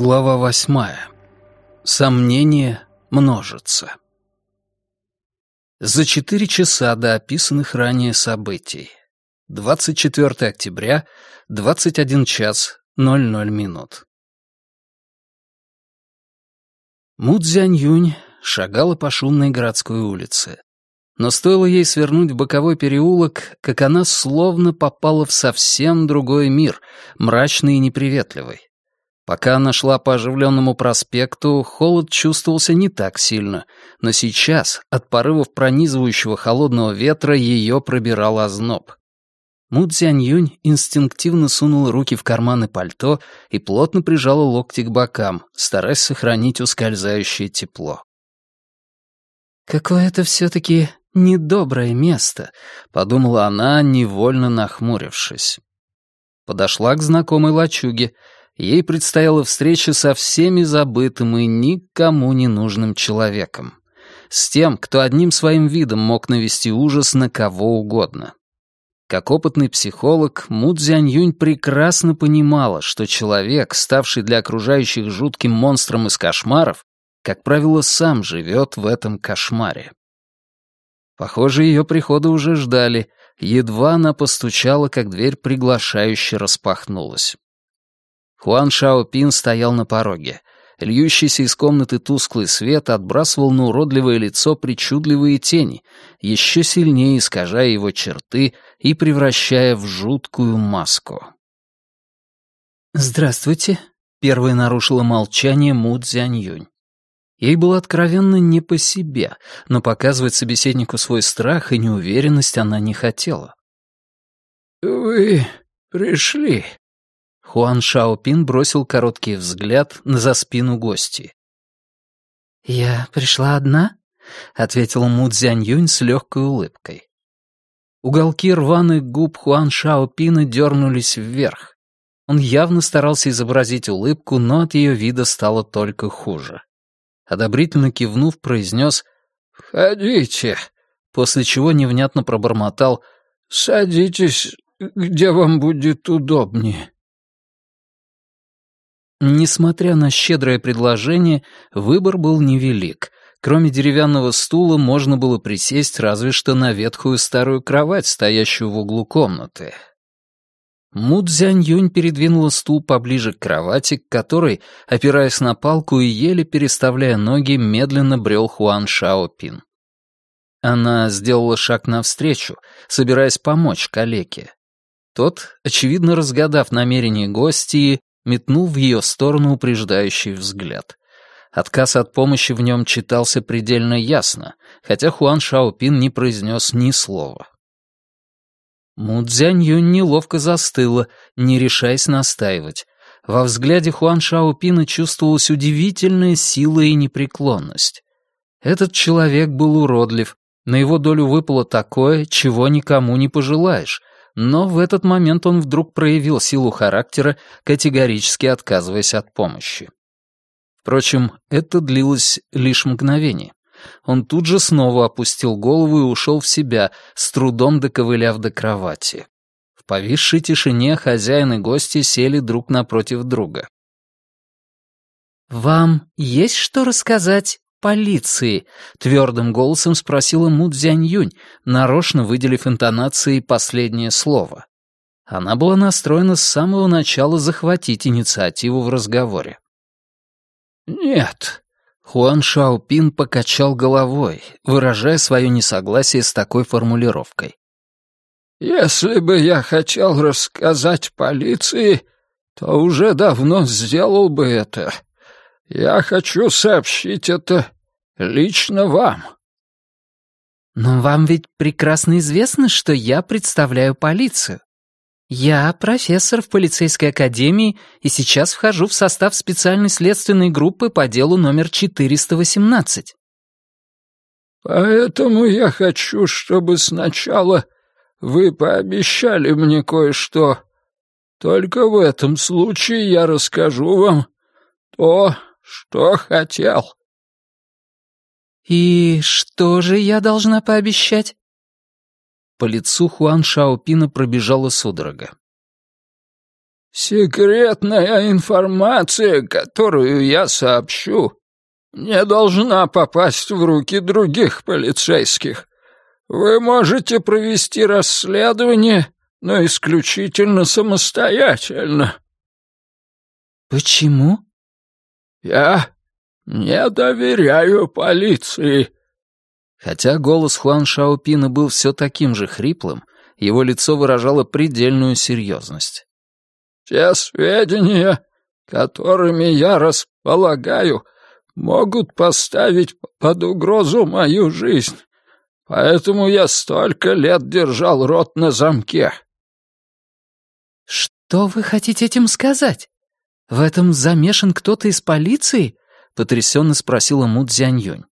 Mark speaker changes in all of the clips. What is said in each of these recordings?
Speaker 1: Глава восьмая. Сомнения множатся. За четыре часа до описанных ранее событий. 24 октября, 21 час 00 минут. Му Цзянь-Юнь шагала по шумной городской улице. Но стоило ей свернуть в боковой переулок, как она словно попала в совсем другой мир, мрачный и неприветливый. Пока она шла по оживленному проспекту, холод чувствовался не так сильно, но сейчас, от порывов пронизывающего холодного ветра, ее пробирал озноб. Му Цзянь-Юнь инстинктивно сунула руки в карманы пальто и плотно прижала локти к бокам, стараясь сохранить ускользающее тепло. «Какое это все-таки недоброе место», — подумала она, невольно нахмурившись. Подошла к знакомой лачуге — ей предстояла встреча со всеми забытым и никому не нужным человеком. С тем, кто одним своим видом мог навести ужас на кого угодно. Как опытный психолог, Му Цзянь-Юнь прекрасно понимала, что человек, ставший для окружающих жутким монстром из кошмаров, как правило, сам живет в этом кошмаре. Похоже, ее прихода уже ждали. Едва она постучала, как дверь приглашающе распахнулась. Хуан Шаопин стоял на пороге. Льющийся из комнаты тусклый свет отбрасывал на уродливое лицо причудливые тени, еще сильнее искажая его черты и превращая в жуткую маску. «Здравствуйте», — первой нарушила молчание Му Цзяньюнь. Ей было откровенно не по себе, но показывать собеседнику свой страх и неуверенность она не хотела.
Speaker 2: «Вы пришли»,
Speaker 1: Хуан Шаопин бросил короткий взгляд на за спину гости. «Я пришла одна?» — ответила Му Цзянь с легкой улыбкой. Уголки рваных губ Хуан Шаопина дернулись вверх. Он явно старался изобразить улыбку, но от ее вида стало только хуже. Одобрительно кивнув, произнес
Speaker 2: «Входите»,
Speaker 1: после чего невнятно пробормотал «Садитесь, где вам будет удобнее». Несмотря на щедрое предложение, выбор был невелик. Кроме деревянного стула можно было присесть разве что на ветхую старую кровать, стоящую в углу комнаты. Му Цзянь-Юнь передвинула стул поближе к кровати, к которой, опираясь на палку и еле переставляя ноги, медленно брел Хуан Шаопин. Она сделала шаг навстречу, собираясь помочь калеке. Тот, очевидно разгадав намерение гостей, метнул в ее сторону упреждающий взгляд. Отказ от помощи в нем читался предельно ясно, хотя Хуан Шаопин не произнес ни слова. Му Цзянь неловко застыла, не решаясь настаивать. Во взгляде Хуан Шаопина чувствовалась удивительная сила и непреклонность. Этот человек был уродлив, на его долю выпало такое, чего никому не пожелаешь, но в этот момент он вдруг проявил силу характера, категорически отказываясь от помощи. Впрочем, это длилось лишь мгновение. Он тут же снова опустил голову и ушел в себя, с трудом доковыляв до кровати. В повисшей тишине хозяин и гости сели друг напротив друга. «Вам есть что рассказать полиции?» — твердым голосом спросила Му Цзянь-Юнь, нарочно выделив интонацией последнее слово. Она была настроена с самого начала захватить инициативу в разговоре.
Speaker 2: «Нет», —
Speaker 1: Хуан Шаопин покачал головой, выражая свое несогласие с такой формулировкой.
Speaker 2: «Если бы я хотел рассказать полиции, то уже давно сделал бы это. Я хочу сообщить это лично вам.
Speaker 1: Но вам ведь прекрасно известно, что я представляю полицию. Я профессор в полицейской академии и сейчас вхожу в состав специальной следственной группы по делу номер 418.
Speaker 2: Поэтому я хочу, чтобы сначала вы пообещали мне кое-что. Только в этом случае я расскажу вам то, что хотел».
Speaker 1: «И что же я должна пообещать?» По лицу Хуан Шаопина пробежала судорога.
Speaker 2: Секретная информация, которую я сообщу, не должна попасть в руки других полицейских. Вы можете провести расследование, но исключительно самостоятельно.
Speaker 1: Почему?
Speaker 2: Я не доверяю полиции.
Speaker 1: Хотя голос Хуан Шаопина был все таким же хриплым, его лицо выражало предельную серьезность.
Speaker 2: «Те сведения, которыми я располагаю, могут поставить под угрозу мою жизнь, поэтому я столько лет держал рот на замке».
Speaker 1: «Что вы хотите этим сказать? В этом замешан кто-то из полиции?» — потрясенно спросила Му Цзяньюнь.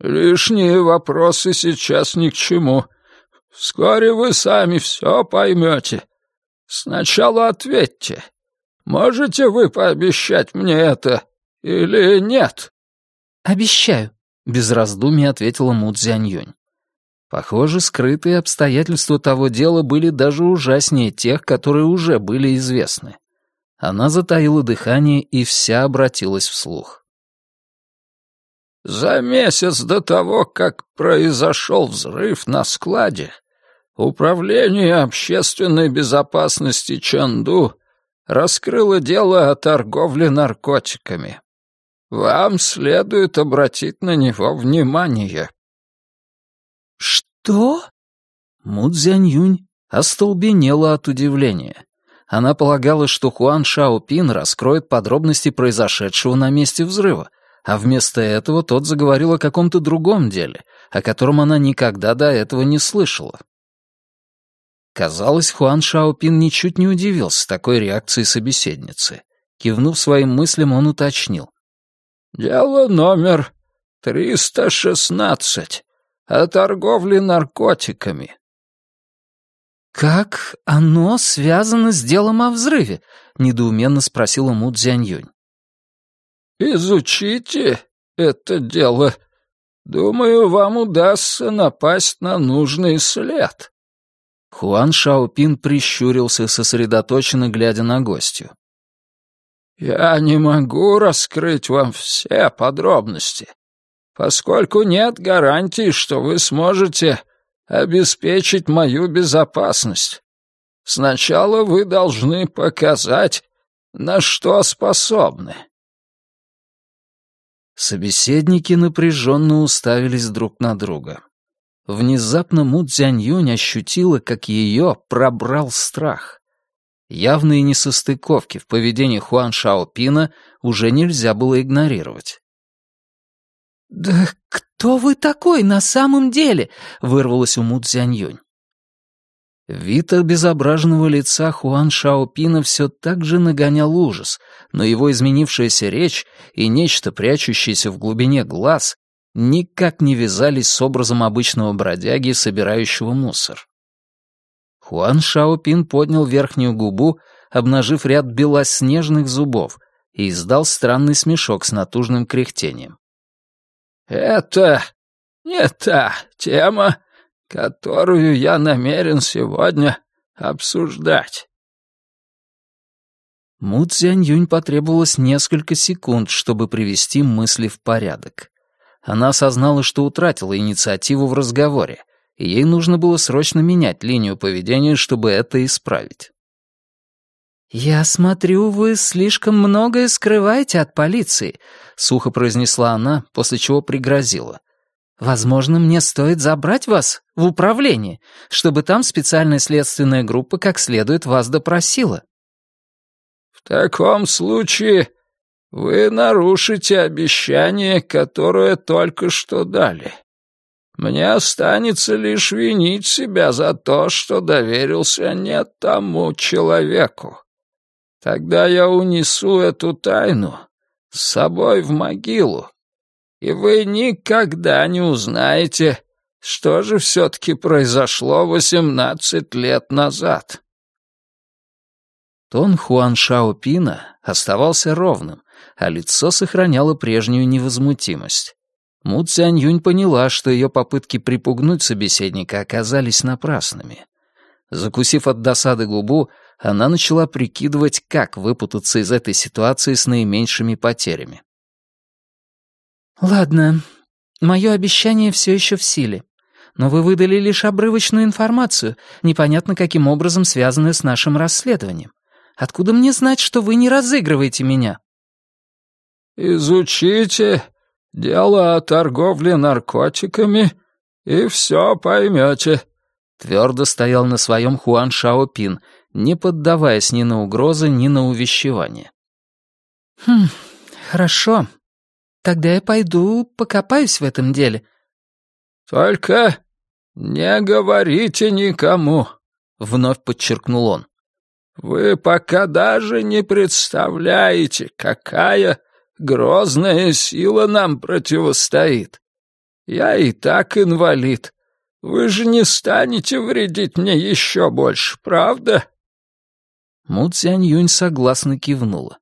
Speaker 2: «Лишние вопросы сейчас ни к чему. Вскоре вы сами все поймете. Сначала ответьте. Можете вы пообещать мне это или нет?»
Speaker 1: «Обещаю», — без раздумий ответила Му Цзяньюнь. Похоже, скрытые обстоятельства того дела были даже ужаснее тех, которые уже были известны. Она затаила дыхание и вся обратилась вслух.
Speaker 2: За месяц до того, как произошел взрыв на складе, Управление общественной безопасности Чанду раскрыло дело о торговле наркотиками. Вам следует обратить на него внимание.
Speaker 1: Что? Мудзянь-Юнь остолбенела от удивления. Она полагала, что Хуан Шаопин раскроет подробности произошедшего на месте взрыва, а вместо этого тот заговорил о каком-то другом деле, о котором она никогда до этого не слышала. Казалось, Хуан Шаопин ничуть не удивился такой реакции собеседницы. Кивнув своим мыслям, он уточнил.
Speaker 2: «Дело номер 316 о торговле наркотиками».
Speaker 1: «Как оно связано с делом о взрыве?» — недоуменно спросила Му Цзяньюнь.
Speaker 2: «Изучите это дело. Думаю, вам удастся напасть на нужный след».
Speaker 1: Хуан Шаопин прищурился, сосредоточенно глядя на гостью.
Speaker 2: «Я не могу раскрыть вам все подробности, поскольку нет гарантии, что вы сможете обеспечить мою безопасность. Сначала вы должны показать, на что способны».
Speaker 1: Собеседники напряженно уставились друг на друга. Внезапно Му Цзяньюнь ощутила, как ее пробрал страх. Явные несостыковки в поведении Хуан Шаопина уже нельзя было игнорировать. «Да кто вы такой на самом деле?» — вырвалось у Му Цзяньюнь. Вид обезображенного лица Хуан Шаопина все так же нагонял ужас, но его изменившаяся речь и нечто, прячущееся в глубине глаз, никак не вязались с образом обычного бродяги, собирающего мусор. Хуан Шаопин поднял верхнюю губу, обнажив ряд белоснежных зубов, и издал странный смешок с натужным кряхтением.
Speaker 2: «Это не та тема, которую я намерен сегодня обсуждать».
Speaker 1: Му Цзянь-Юнь потребовалось несколько секунд, чтобы привести мысли в порядок. Она осознала, что утратила инициативу в разговоре, и ей нужно было срочно менять линию поведения, чтобы это исправить. «Я смотрю, вы слишком многое скрываете от полиции», — сухо произнесла она, после чего пригрозила. Возможно, мне стоит забрать вас в управление, чтобы там специальная следственная группа как следует вас допросила».
Speaker 2: «В таком случае вы нарушите обещание, которое только что дали. Мне останется лишь винить себя за то, что доверился не тому человеку. Тогда я унесу эту тайну с собой в могилу, и вы никогда не узнаете, что же все-таки произошло восемнадцать лет назад».
Speaker 1: Тон Хуан Шаопина оставался ровным, а лицо сохраняло прежнюю невозмутимость. Му Цянь Юнь поняла, что ее попытки припугнуть собеседника оказались напрасными. Закусив от досады губу, она начала прикидывать, как выпутаться из этой ситуации с наименьшими потерями.
Speaker 3: «Ладно, мое обещание все еще в силе. Но вы выдали лишь обрывочную информацию, непонятно каким образом связанную с нашим расследованием. Откуда мне знать, что вы не разыгрываете меня?»
Speaker 2: «Изучите дело о торговле наркотиками, и все поймете», —
Speaker 1: твердо стоял на своем Хуан Шаопин, не поддаваясь ни на угрозы, ни на увещевание.
Speaker 3: «Хм, хорошо. Тогда я пойду покопаюсь в этом деле».
Speaker 2: «Только не говорите никому», — вновь подчеркнул он. «Вы пока даже не представляете, какая Грозная сила нам противостоит. Я и так инвалид. Вы же не станете вредить мне еще больше, правда?»
Speaker 1: Му Цянь Юнь согласно кивнула.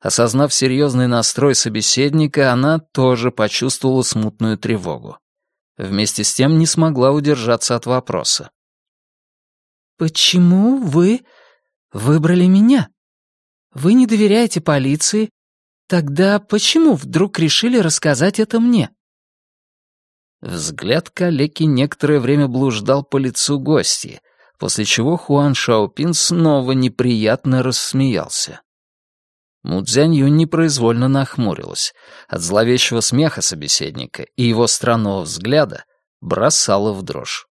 Speaker 1: Осознав серьезный настрой собеседника, она тоже почувствовала смутную тревогу. Вместе с тем не смогла удержаться от вопроса.
Speaker 3: «Почему вы выбрали меня? Вы не доверяете полиции Тогда почему вдруг решили рассказать это мне?
Speaker 1: Взгляд калеки некоторое время блуждал по лицу гости, после чего Хуан Шаопин снова неприятно рассмеялся. Мудзянь Юнь непроизвольно нахмурилась. От зловещего смеха собеседника и его странного взгляда бросала в дрожь.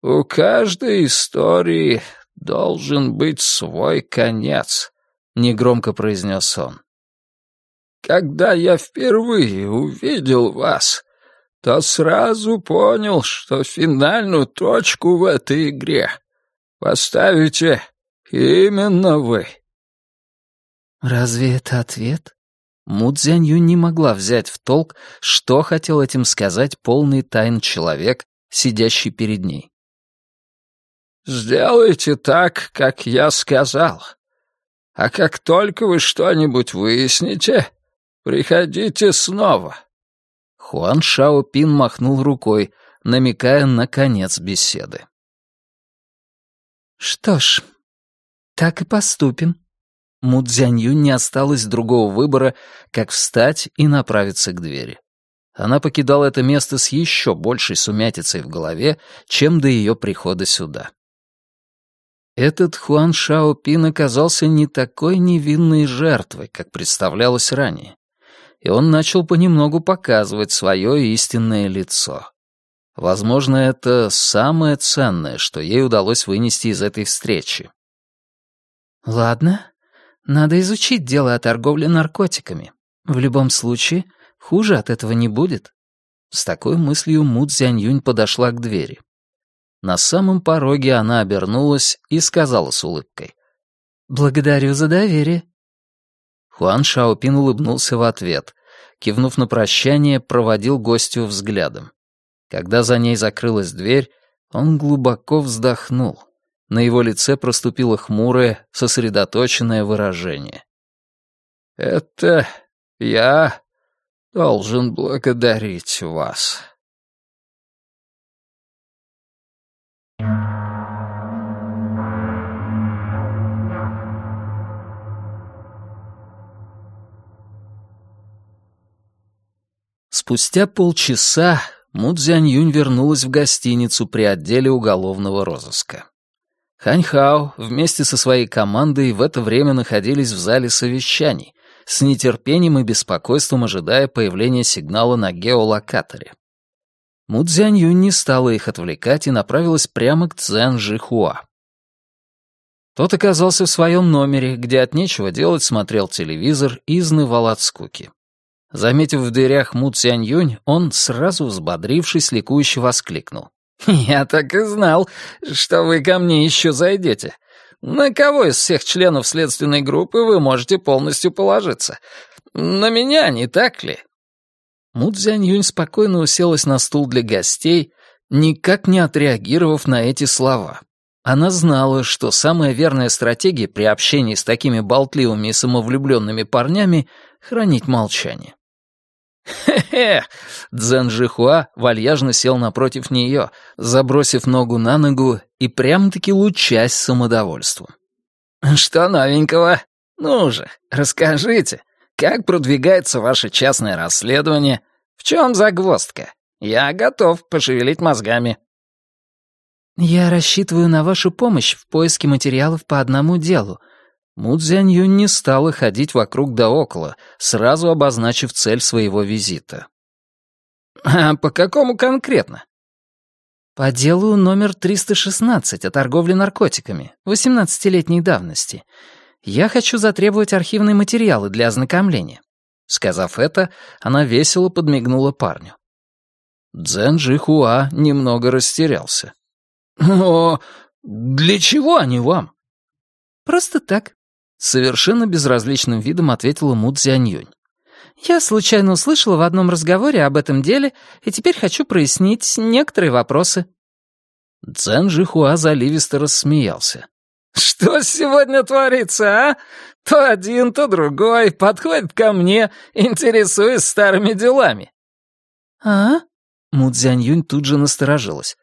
Speaker 2: «У каждой истории должен быть свой конец», негромко произнес он. Когда я впервые увидел вас, то сразу понял, что финальную точку в этой игре поставите именно вы.
Speaker 3: Разве это ответ?
Speaker 1: Мудзянью не могла взять в толк, что хотел этим сказать полный тайн человек, сидящий перед ней.
Speaker 2: «Сделайте так, как я сказал. А как только вы что-нибудь выясните, приходите снова».
Speaker 1: Хуан Шао Пин махнул рукой, намекая на конец беседы.
Speaker 3: «Что ж, так и поступим».
Speaker 1: Му Цзянью не осталось другого выбора, как встать и направиться к двери. Она покидала это место с еще большей сумятицей в голове, чем до ее прихода сюда. Этот Хуан Шао Пин оказался не такой невинной жертвой, как представлялось ранее, и он начал понемногу показывать свое истинное лицо. Возможно, это самое ценное, что ей удалось вынести из этой встречи.
Speaker 3: «Ладно, надо изучить дело о торговле наркотиками. В любом случае, хуже от этого не будет».
Speaker 1: С такой мыслью Му Цзянь подошла к двери. На самом пороге она обернулась и сказала с улыбкой.
Speaker 3: «Благодарю за доверие».
Speaker 1: Хуан Шаопин улыбнулся в ответ. Кивнув на прощание, проводил гостю взглядом. Когда за ней закрылась дверь, он глубоко вздохнул. На его лице проступило хмурое, сосредоточенное выражение.
Speaker 2: «Это я должен благодарить вас».
Speaker 1: Спустя полчаса Му Цзянь-Юнь вернулась в гостиницу при отделе уголовного розыска. Хань Хао вместе со своей командой в это время находились в зале совещаний, с нетерпением и беспокойством ожидая появления сигнала на геолокаторе. Му Цзянь-Юнь не стала их отвлекать и направилась прямо к Цзэн Жихуа. Тот оказался в своем номере, где от нечего делать смотрел телевизор и изнывал от скуки. Заметив в дверях Му Цянь Юнь, он, сразу взбодрившись, ликующе воскликнул. «Я так и знал, что вы ко мне еще зайдете. На кого из всех членов следственной группы вы можете полностью положиться? На меня, не так ли?» Му Цзянь Юнь спокойно уселась на стул для гостей, никак не отреагировав на эти слова. Она знала, что самая верная стратегия при общении с такими болтливыми и самовлюбленными парнями — хранить молчание. «Хе-хе!» Цзэн Жихуа вальяжно сел напротив нее, забросив ногу на ногу и прям-таки лучась самодовольством. «Что новенького? Ну же, расскажите, как продвигается ваше частное расследование? В чем загвоздка? Я готов пошевелить мозгами».
Speaker 3: «Я рассчитываю на вашу помощь в поиске материалов по одному делу».
Speaker 1: Му Цзяньюнь не стала ходить вокруг да около, сразу обозначив цель своего визита. «А по какому конкретно?»
Speaker 3: «По делу номер 316 о торговле наркотиками, 18-летней давности. Я хочу затребовать архивные материалы для ознакомления». Сказав это, она весело подмигнула парню. Цзэн Жихуа немного растерялся. «Но для чего они вам?» «Просто так», — совершенно безразличным видом ответила Му Цзяньюнь. «Я случайно услышала в одном разговоре об этом деле и теперь хочу прояснить некоторые вопросы».
Speaker 1: Цзэн Жихуа заливисто рассмеялся.
Speaker 2: «Что сегодня творится, а? То один, то другой подходит ко мне, интересуясь старыми делами».
Speaker 3: «А?» Му Цзяньюнь тут же насторожилась.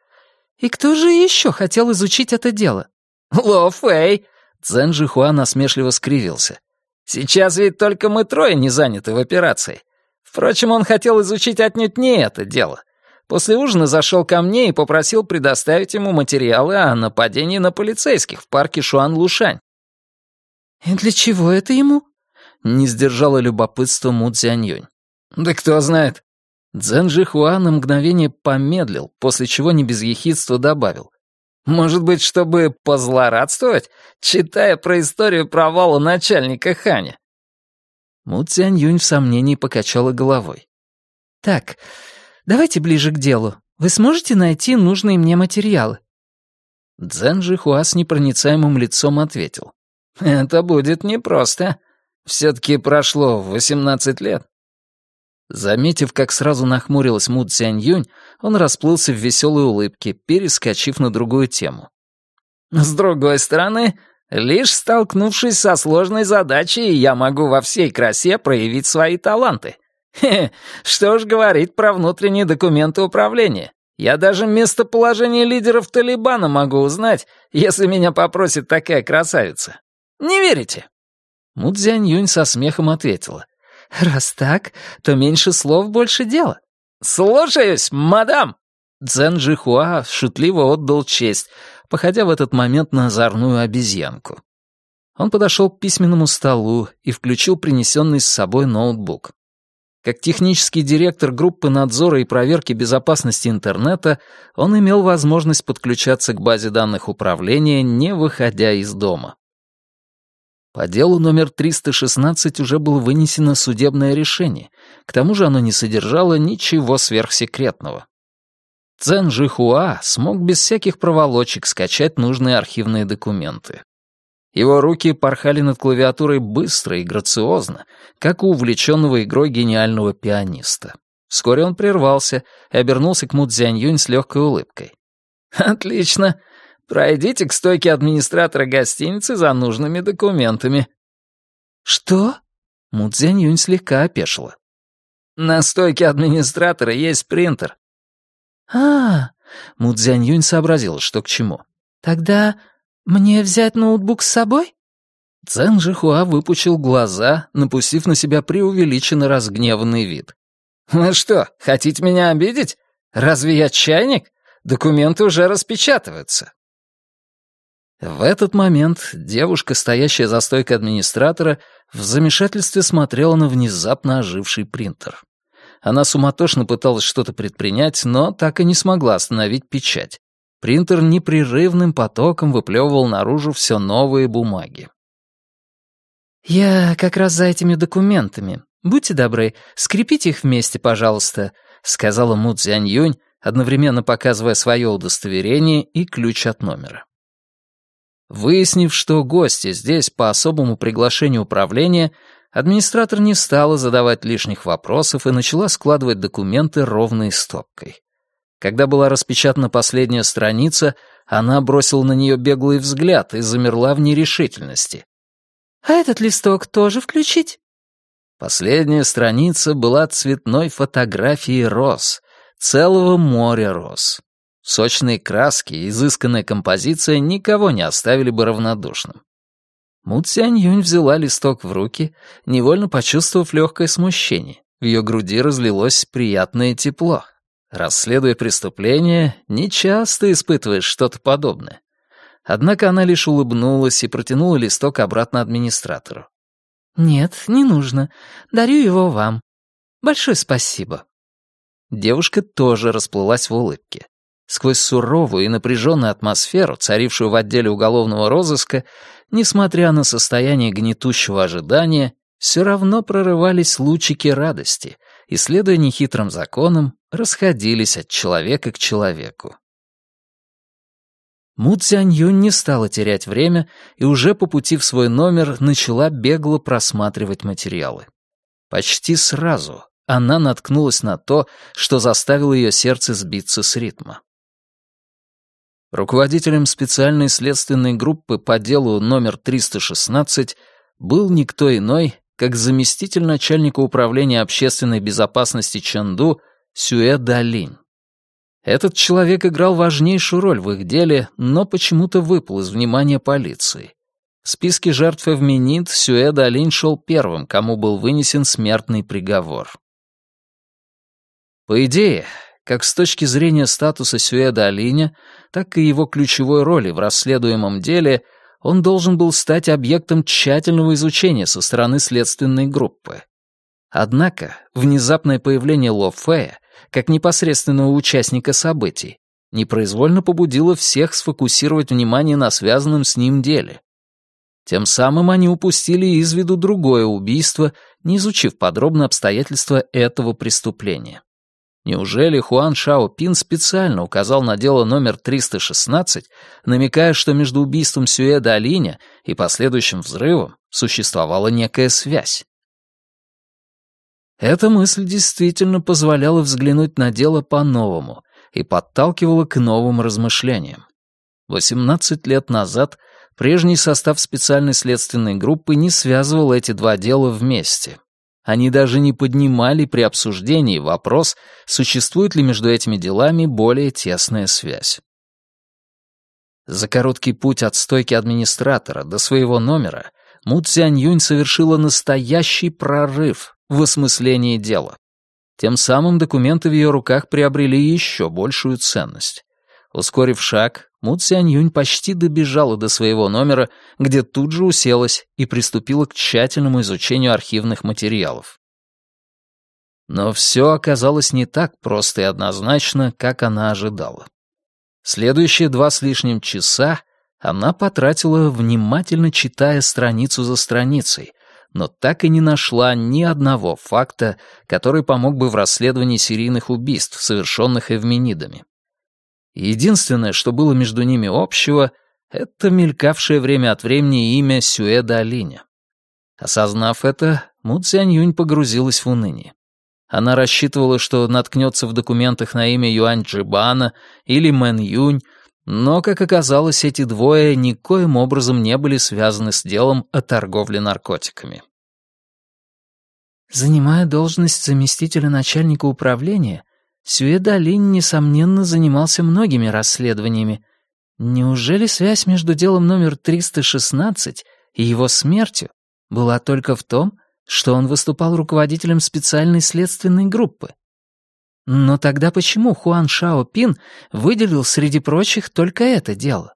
Speaker 3: «И кто же еще хотел изучить это дело?»
Speaker 2: «Ло Фэй!»
Speaker 1: Цзэн Жихуа насмешливо скривился.
Speaker 2: «Сейчас ведь только мы трое не заняты в операции. Впрочем, он хотел изучить отнюдь не это дело. После ужина зашел ко мне и попросил предоставить ему материалы о нападении на полицейских в парке Шуан-Лушань».
Speaker 3: «И для чего это ему?»
Speaker 1: — не сдержала любопытство Му Цзяньюнь.
Speaker 2: «Да кто знает.
Speaker 1: Цзэн Жихуа на мгновение помедлил, после чего не без ехидства добавил.
Speaker 2: «Может быть, чтобы позлорадствовать, читая про историю провала начальника Ханя?»
Speaker 1: Му Цянь Юнь в сомнении покачала головой.
Speaker 3: «Так, давайте ближе к делу. Вы сможете найти нужные мне материалы?»
Speaker 1: Цзэн Жихуа с непроницаемым лицом ответил.
Speaker 2: «Это будет непросто. Все-таки прошло восемнадцать лет».
Speaker 1: Заметив, как сразу нахмурилась Му Цянь Юнь, он расплылся в веселой улыбке, перескочив на другую тему.
Speaker 2: «С другой стороны, лишь столкнувшись со сложной задачей, я могу во всей красе проявить свои таланты. Хе, что ж говорить про внутренние документы управления. Я даже местоположение лидеров Талибана могу узнать, если меня попросит такая красавица. Не верите?»
Speaker 1: Му Цзянь Юнь со смехом ответила.
Speaker 3: «Раз так, то меньше слов, больше дела».
Speaker 2: «Слушаюсь, мадам!»
Speaker 1: Цзэн Жихуа шутливо отдал честь, походя в этот момент на озорную обезьянку. Он подошел к письменному столу и включил принесенный с собой ноутбук. Как технический директор группы надзора и проверки безопасности интернета, он имел возможность подключаться к базе данных управления, не выходя из дома. По делу номер 316 уже было вынесено судебное решение, к тому же оно не содержало ничего сверхсекретного. Цен Жихуа смог без всяких проволочек скачать нужные архивные документы. Его руки порхали над клавиатурой быстро и грациозно, как у увлеченного игрой гениального пианиста. Вскоре он прервался и обернулся к Му Цзянь с легкой улыбкой.
Speaker 2: «Отлично. Пройдите к стойке администратора гостиницы за нужными документами».
Speaker 3: «Что?»
Speaker 1: Мудзянь Юнь слегка опешила.
Speaker 2: «На стойке администратора есть принтер».
Speaker 3: «А,
Speaker 1: Мудзянь Юнь сообразила, что к чему.
Speaker 3: «Тогда мне взять ноутбук с собой?»
Speaker 1: Цен Жихуа выпучил глаза, напустив на себя преувеличенно разгневанный вид.
Speaker 2: «Вы что, хотите меня обидеть? Разве я чайник? Документы уже распечатываются».
Speaker 1: В этот момент девушка, стоящая за стойкой администратора, в замешательстве смотрела на внезапно оживший принтер. Она суматошно пыталась что-то предпринять, но так и не смогла остановить печать. Принтер непрерывным потоком выплевывал наружу все новые бумаги.
Speaker 3: «Я как раз за этими документами. Будьте добры, скрепите их вместе, пожалуйста», — сказала Му Цзянь Юнь, одновременно показывая свое удостоверение и ключ от номера. Выяснив, что гости здесь по особому приглашению управления, администратор не стала задавать лишних вопросов и начала складывать документы ровной стопкой. Когда была распечатана последняя страница, она бросила на нее беглый взгляд и замерла в нерешительности. «А этот листок тоже включить?»
Speaker 1: Последняя страница была цветной фотографией роз, целого моря роз. Сочные краски и изысканная композиция никого не оставили бы равнодушным. Му Цянь Юнь взяла листок в руки, невольно почувствовав легкое смущение. В ее груди разлилось приятное тепло. Расследуя преступление, нечасто испытываешь что-то подобное. Однако она лишь улыбнулась и протянула листок обратно администратору.
Speaker 3: «Нет, не нужно. Дарю его вам. Большое спасибо».
Speaker 1: Девушка тоже расплылась в улыбке. Сквозь суровую и напряженную атмосферу, царившую в отделе уголовного розыска, несмотря на состояние гнетущего ожидания, все равно прорывались лучики радости и, следуя нехитрым законам, расходились от человека к человеку. Му Цзянь-Юнь не стала терять время и уже по пути в свой номер начала бегло просматривать материалы. Почти сразу она наткнулась на то, что заставило ее сердце сбиться с ритма. Руководителем специальной следственной группы по делу номер 316 был никто иной, как заместитель начальника управления общественной безопасности Чэнду Сюэ Далинь. Этот человек играл важнейшую роль в их деле, но почему-то выпал из внимания полиции. В списке жертв Эвменит Сюэ Далинь шел первым, кому был вынесен смертный приговор. По идее, как с точки зрения статуса Сюэ Далиня, так и его ключевой роли в расследуемом деле, он должен был стать объектом тщательного изучения со стороны следственной группы. Однако внезапное появление Ло Фея как непосредственного участника событий, непроизвольно побудило всех сфокусировать внимание на связанном с ним деле. Тем самым они упустили из виду другое убийство, не изучив подробно обстоятельства этого преступления. Неужели Хуан Шао Пин специально указал на дело номер 316, намекая, что между убийством Сюэ Далиня и последующим взрывом существовала некая связь? Эта мысль действительно позволяла взглянуть на дело по-новому и подталкивала к новым размышлениям. 18 лет назад прежний состав специальной следственной группы не связывал эти два дела вместе. Они даже не поднимали при обсуждении вопрос, существует ли между этими делами более тесная связь. За короткий путь от стойки администратора до своего номера Му Цзянь Юнь совершила настоящий прорыв в осмыслении дела. Тем самым документы в ее руках приобрели еще большую ценность. Ускорив шаг, Му Цянь Юнь почти добежала до своего номера, где тут же уселась и приступила к тщательному изучению архивных материалов. Но все оказалось не так просто и однозначно, как она ожидала. Следующие два с лишним часа она потратила, внимательно читая страницу за страницей, но так и не нашла ни одного факта, который помог бы в расследовании серийных убийств, совершенных эвменидами. Единственное, что было между ними общего, это мелькавшее время от времени имя Сюэда Алиня. Осознав это, Му Цзянь погрузилась в уныние. Она рассчитывала, что наткнется в документах на имя Юань Джибана или Мэн Юнь, но, как оказалось, эти двое никоим образом не были связаны с делом о торговле наркотиками.
Speaker 3: Занимая должность заместителя начальника управления, Сюэдалин, несомненно, занимался многими расследованиями. Неужели связь между делом номер 316 и его смертью была только в том, что он выступал руководителем специальной следственной группы? Но тогда почему Хуан Шао Пин выделил среди прочих только это дело?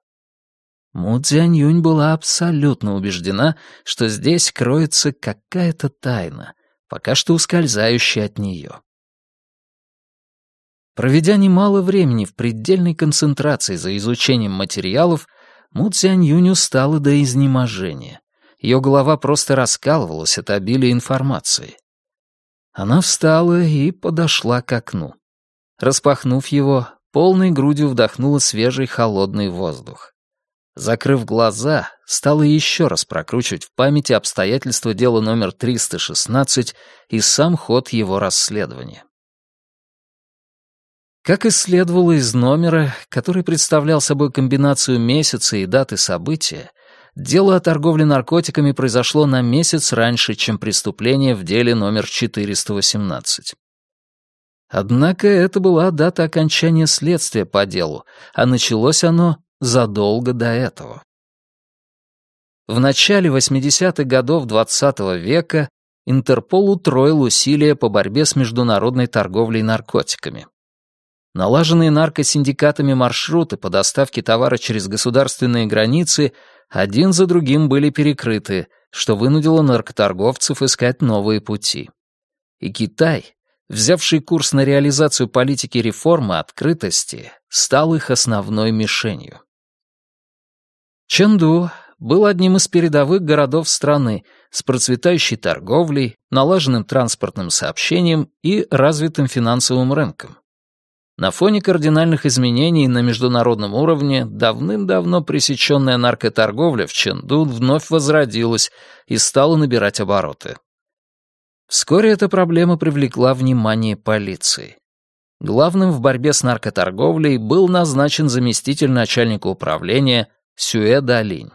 Speaker 3: Му Цзянь Юнь была абсолютно убеждена, что здесь кроется какая-то тайна, пока что ускользающая от нее. Проведя немало времени в предельной концентрации за изучением материалов, Му Цзянь Юнь устала до изнеможения. Ее голова просто раскалывалась от обилия информации. Она встала и подошла к окну. Распахнув его, полной грудью вдохнула свежий холодный воздух. Закрыв глаза, стала еще раз прокручивать в памяти обстоятельства дела номер 316 и сам ход его расследования. Как и следовало из номера, который представлял собой комбинацию месяца и даты события,
Speaker 1: дело о торговле наркотиками произошло на месяц раньше, чем преступление в деле номер 418. Однако это была дата окончания следствия по делу, а началось оно задолго до этого. В начале 80-х годов XX -го века Интерпол утроил усилия по борьбе с международной торговлей наркотиками. Налаженные наркосиндикатами маршруты по доставке товара через государственные границы один за другим были перекрыты, что вынудило наркоторговцев искать новые пути. И Китай, взявший курс на реализацию политики реформы открытости, стал их основной мишенью. Чэнду был одним из передовых городов страны с процветающей торговлей, налаженным транспортным сообщением и развитым финансовым рынком. На фоне кардинальных изменений на международном уровне давным-давно пресеченная наркоторговля в Чэнду вновь возродилась и стала набирать обороты. Вскоре эта проблема привлекла внимание полиции. Главным в борьбе с наркоторговлей был назначен заместитель начальника управления Сюэ Далинь.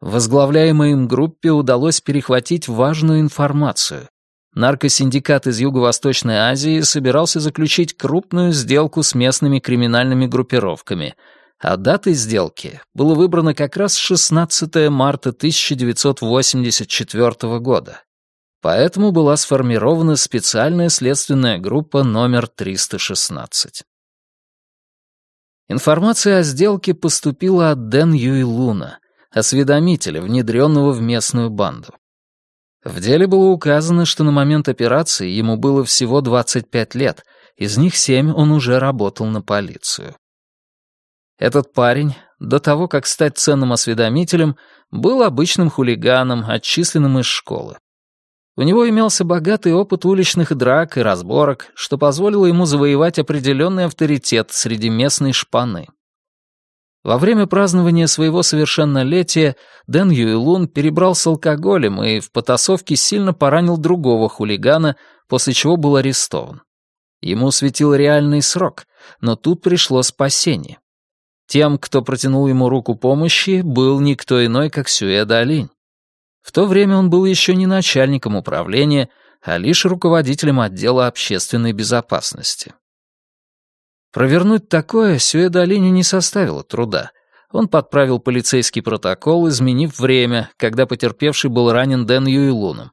Speaker 1: Возглавляемой им группе удалось перехватить важную информацию. Наркосиндикат из Юго-Восточной Азии собирался заключить крупную сделку с местными криминальными группировками, а датой сделки было выбрано как раз 16 марта 1984 года. Поэтому была сформирована специальная следственная группа номер 316. Информация о сделке поступила от Дэн Юй Луна — осведомителя, внедренного в местную банду. В деле было указано, что на момент операции ему было всего 25 лет, из них 7 он уже работал на полицию. Этот парень, до того, как стать ценным осведомителем, был обычным хулиганом, отчисленным из школы. У него имелся богатый опыт уличных драк и разборок, что позволило ему завоевать определенный авторитет среди местной шпаны. Во время празднования своего совершеннолетия Дэн Юйлун перебрался алкоголем и в потасовке сильно поранил другого хулигана, после чего был арестован. Ему светил реальный срок, но тут пришло спасение. Тем, кто протянул ему руку помощи, был никто иной, как Сюэ Далинь. В то время он был еще не начальником управления, а лишь руководителем отдела общественной безопасности. Провернуть такое Сюэдолиню не составило труда. Он подправил полицейский протокол, изменив время, когда потерпевший был ранен Дэн Юйлуном.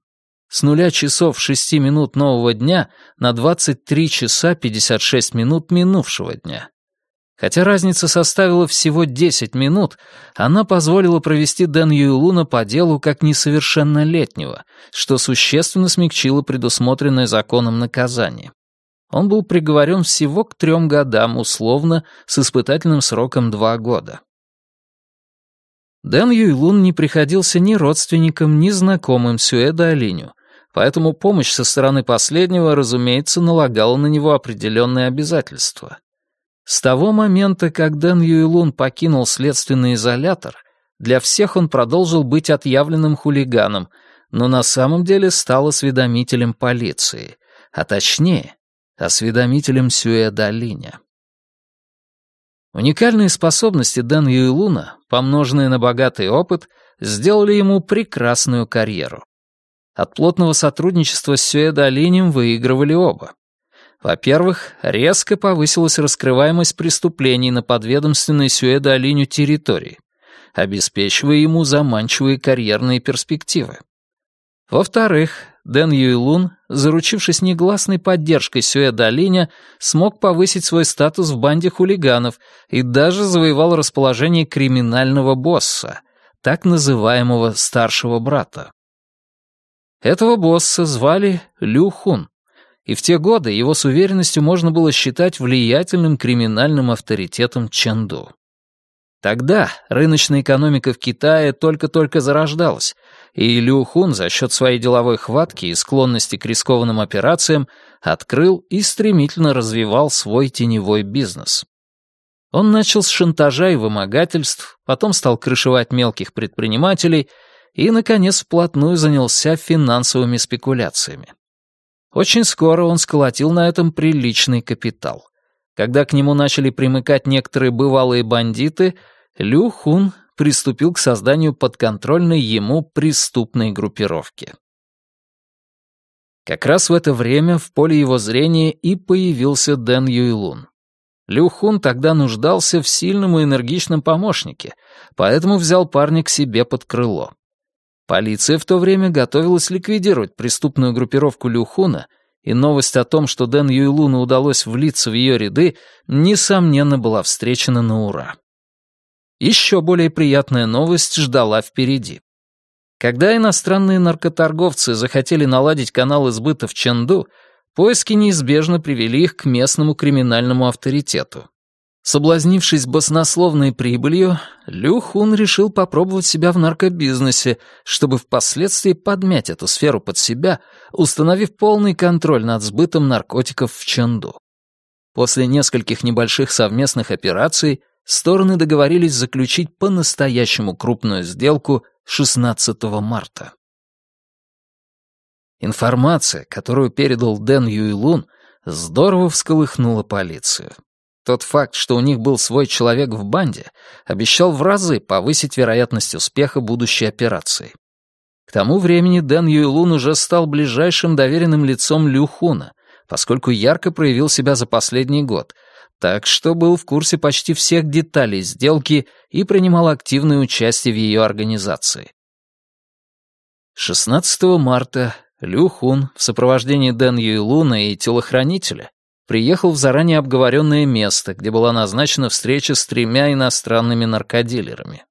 Speaker 1: С нуля часов шести минут нового дня на 23 часа 56 минут минувшего дня. Хотя разница составила всего 10 минут, она позволила провести Дэн Юйлуна по делу как несовершеннолетнего, что существенно смягчило предусмотренное законом наказание. Он был приговорен всего к трем годам условно с испытательным сроком два года. Дэн Юйлун не приходился ни родственникам, ни знакомым Сюэда Алиню, поэтому помощь со стороны последнего, разумеется, налагала на него определенные обязательства. С того момента, как Дэн Юйлун покинул следственный изолятор, для всех он продолжил быть отъявленным хулиганом, но на самом деле стал осведомителем полиции, а точнее, осведомителем Сюэ Долиня. Уникальные способности Дэн Юйлуна, помноженные на богатый опыт, сделали ему прекрасную карьеру. От плотного сотрудничества с Сюэ Долинем выигрывали оба. Во-первых, резко повысилась раскрываемость преступлений на подведомственной Сюэ Долиню территории, обеспечивая ему заманчивые карьерные перспективы. Во-вторых, Дэн Юйлун, заручившись негласной поддержкой Сюэ Долиня, смог повысить свой статус в банде хулиганов и даже завоевал расположение криминального босса, так называемого старшего брата. Этого босса звали Лю Хун, и в те годы его с уверенностью можно было считать влиятельным криминальным авторитетом Чэнду. Тогда рыночная экономика в Китае только-только зарождалась, и Лю Хун за счет своей деловой хватки и склонности к рискованным операциям открыл и стремительно развивал свой теневой бизнес. Он начал с шантажа и вымогательств, потом стал крышевать мелких предпринимателей и, наконец, вплотную занялся финансовыми спекуляциями. Очень скоро он сколотил на этом приличный капитал. Когда к нему начали примыкать некоторые бывалые бандиты, Лю Хун приступил к созданию подконтрольной ему преступной группировки. Как раз в это время в поле его зрения и появился Дэн Юйлун. Лю Хун тогда нуждался в сильном и энергичном помощнике, поэтому взял парня к себе под крыло. Полиция в то время готовилась ликвидировать преступную группировку Лю Хуна, и новость о том, что Дэн Юйлуну удалось влиться в ее ряды, несомненно была встречена на ура. Еще более приятная новость ждала впереди. Когда иностранные наркоторговцы захотели наладить канал избыта в Чэнду, поиски неизбежно привели их к местному криминальному авторитету. Соблазнившись баснословной прибылью, Лю Хун решил попробовать себя в наркобизнесе, чтобы впоследствии подмять эту сферу под себя, установив полный контроль над сбытом наркотиков в Чэнду. После нескольких небольших совместных операций стороны договорились заключить по-настоящему крупную сделку 16 марта. Информация, которую передал Дэн Юйлун, здорово всколыхнула полицию. Тот факт, что у них был свой человек в банде, обещал в разы повысить вероятность успеха будущей операции. К тому времени Дэн Юйлун уже стал ближайшим доверенным лицом Лю Хуна, поскольку ярко проявил себя за последний год — так что был в курсе почти всех деталей сделки и принимал активное участие в ее организации. 16 марта Лю Хун в сопровождении Дэн Юйлуна и телохранителя приехал в заранее обговоренное место, где была назначена встреча с тремя иностранными наркодилерами.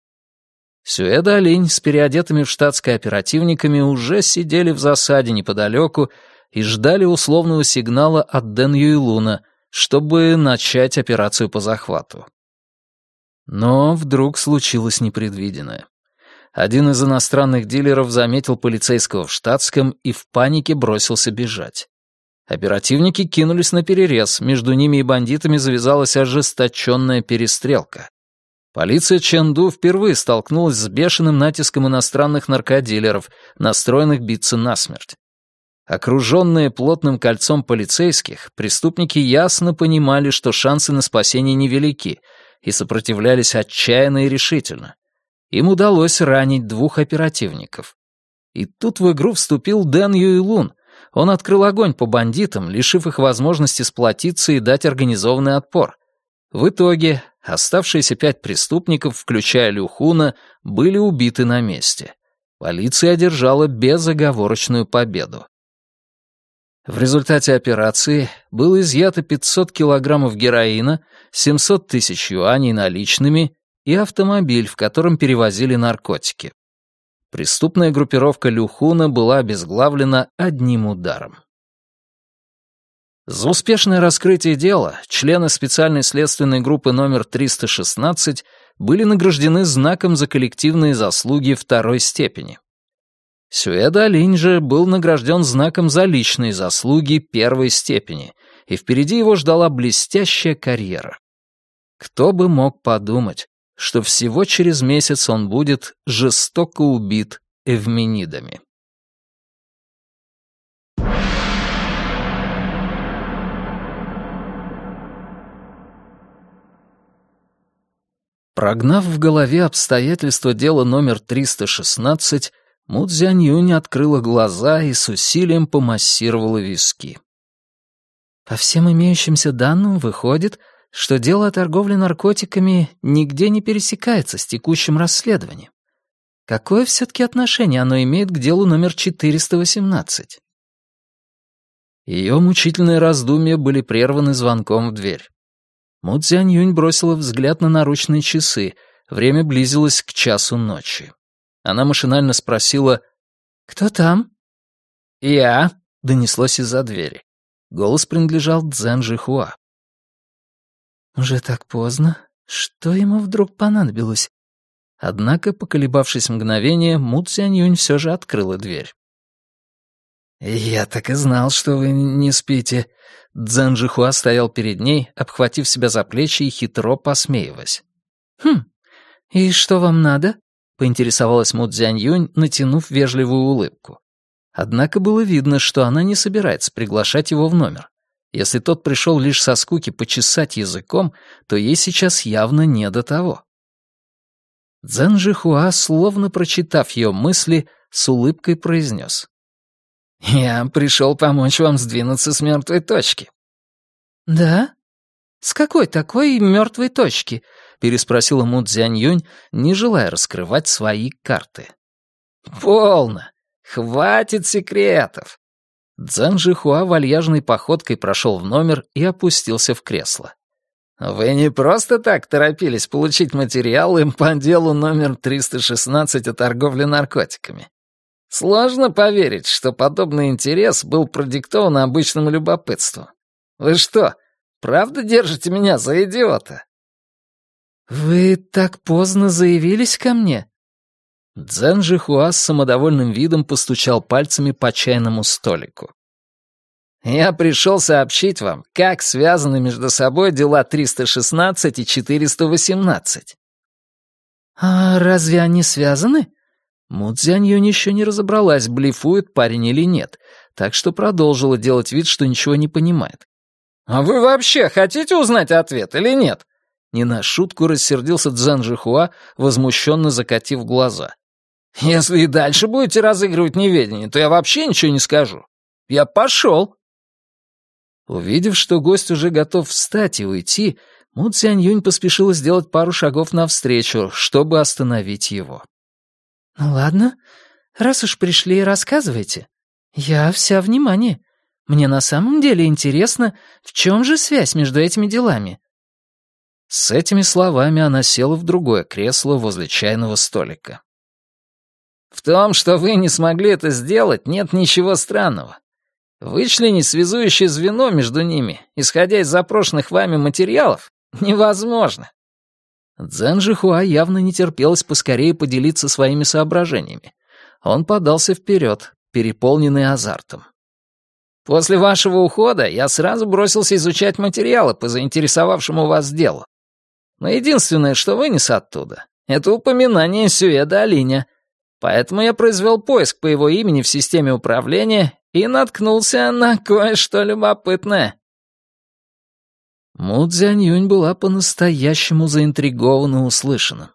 Speaker 1: Сюэда Олень с переодетыми в штатской оперативниками уже сидели в засаде неподалеку и ждали условного сигнала от Дэн Юйлуна — чтобы начать операцию по захвату. Но вдруг случилось непредвиденное. Один из иностранных дилеров заметил полицейского в штатском и в панике бросился бежать. Оперативники кинулись на перерез, между ними и бандитами завязалась ожесточенная перестрелка. Полиция Ченду впервые столкнулась с бешеным натиском иностранных наркодилеров, настроенных биться насмерть. Окруженные плотным кольцом полицейских, преступники ясно понимали, что шансы на спасение невелики, и сопротивлялись отчаянно и решительно. Им удалось ранить двух оперативников. И тут в игру вступил Дэн Юйлун. Он открыл огонь по бандитам, лишив их возможности сплотиться и дать организованный отпор. В итоге оставшиеся пять преступников, включая Люхуна, были убиты на месте. Полиция одержала безоговорочную победу. В результате операции было изъято 500 килограммов героина, 700 тысяч юаней наличными и автомобиль, в котором перевозили наркотики. Преступная группировка Люхуна была обезглавлена одним ударом. За успешное раскрытие дела члены специальной следственной группы номер 316 были награждены знаком за коллективные заслуги второй степени. Сюэда Линь же был награжден знаком за личные заслуги первой степени, и впереди его ждала блестящая карьера. Кто бы мог подумать, что всего через месяц он будет жестоко убит эвменидами. Прогнав в голове обстоятельства дела номер 316, Му Цзянь открыла глаза и с усилием помассировала виски. По всем имеющимся данным выходит, что дело о торговле наркотиками нигде не пересекается с текущим расследованием. Какое все-таки отношение оно имеет к делу номер 418? Ее мучительные раздумья были прерваны звонком в дверь. Му Цзянь бросила взгляд на наручные часы, время близилось к часу ночи. Она машинально спросила «Кто там?» «Я», — донеслось из-за двери. Голос принадлежал Цзэн Жихуа. «Уже так поздно. Что ему вдруг понадобилось?» Однако, поколебавшись мгновение, Му Цянь все же открыла дверь. «Я так и знал, что вы не спите». Цзэн Жихуа стоял перед ней, обхватив себя за плечи и хитро посмеиваясь. «Хм, и что вам надо?» — поинтересовалась Му Цзянь натянув вежливую улыбку. Однако было видно, что она не собирается приглашать его в номер. Если тот пришел лишь со скуки почесать языком, то ей сейчас явно не до того. Цзэн Жихуа, словно прочитав ее мысли, с улыбкой произнес. «Я пришел помочь вам сдвинуться с мертвой точки».
Speaker 3: «Да? С какой такой мертвой точки?» — переспросила Му Цзянь не желая раскрывать свои карты.
Speaker 1: «Полно! Хватит секретов!» Цзэн Жихуа вальяжной походкой прошел в номер и опустился в кресло. «Вы не просто так торопились получить материалы по делу номер 316 о торговле наркотиками. Сложно поверить, что подобный интерес был продиктован обычным любопытством. Вы что, правда держите меня за идиота?»
Speaker 3: «Вы так поздно заявились ко мне?»
Speaker 1: Дзен Жихуа с самодовольным видом постучал пальцами по чайному столику. «Я пришел сообщить вам, как связаны между собой дела 316 и 418».
Speaker 3: «А разве они связаны?»
Speaker 1: Му Цзяньюнь еще не разобралась, блефует парень или нет, так что продолжила делать вид, что ничего не понимает. «А вы вообще хотите узнать ответ или нет?» Не на шутку рассердился Цзэн Жихуа, возмущенно закатив глаза. Если и дальше будете разыгрывать неведение, то я вообще ничего не скажу. Я пошел. Увидев, что гость уже готов встать и уйти, Му Цянь Юнь поспешила сделать пару шагов навстречу, чтобы остановить его.
Speaker 3: «Ну ладно, раз уж пришли, рассказывайте. Я вся внимание. Мне на самом деле интересно, в чем же связь между этими делами?»
Speaker 1: С этими словами она села в другое кресло возле чайного столика. В том, что вы не смогли это сделать, нет ничего странного. Вычленить связующее звено между ними, исходя из запрошенных вами материалов, невозможно. Цзэн Жихуа явно не терпелось поскорее поделиться своими соображениями. Он подался вперед, переполненный азартом. «После вашего ухода я сразу бросился изучать материалы по заинтересовавшему вас делу. Но единственное, что вынес оттуда, это упоминание Сюэда Алиня, Поэтому я произвел поиск по его имени в системе управления и наткнулся на кое-что любопытное. Му Цзянь была по-настоящему заинтригована услышанным.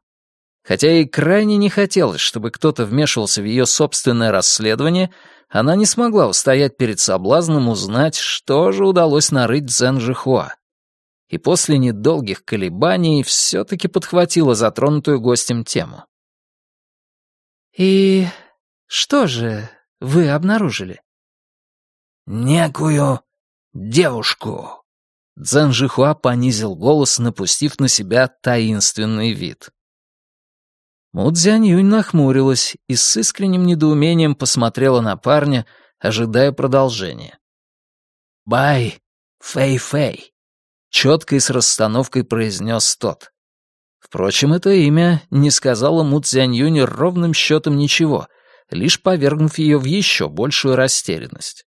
Speaker 1: Хотя ей крайне не хотелось, чтобы кто-то вмешивался в ее собственное расследование, она не смогла устоять перед соблазном узнать, что же удалось нарыть Цзэн Жихуа. И после недолгих колебаний все-таки подхватила затронутую гостем тему.
Speaker 3: «И что же вы обнаружили?»
Speaker 2: «Некую девушку».
Speaker 1: Цзэн Жихуа понизил голос, напустив на себя таинственный вид. Му Цзянь нахмурилась и с искренним недоумением посмотрела на парня, ожидая продолжения.
Speaker 2: «Бай Фэй-Фэй», — четко и с расстановкой произнес тот.
Speaker 1: Впрочем, это имя не сказала Му Цзянь ровным счетом ничего, лишь повергнув ее в еще большую растерянность.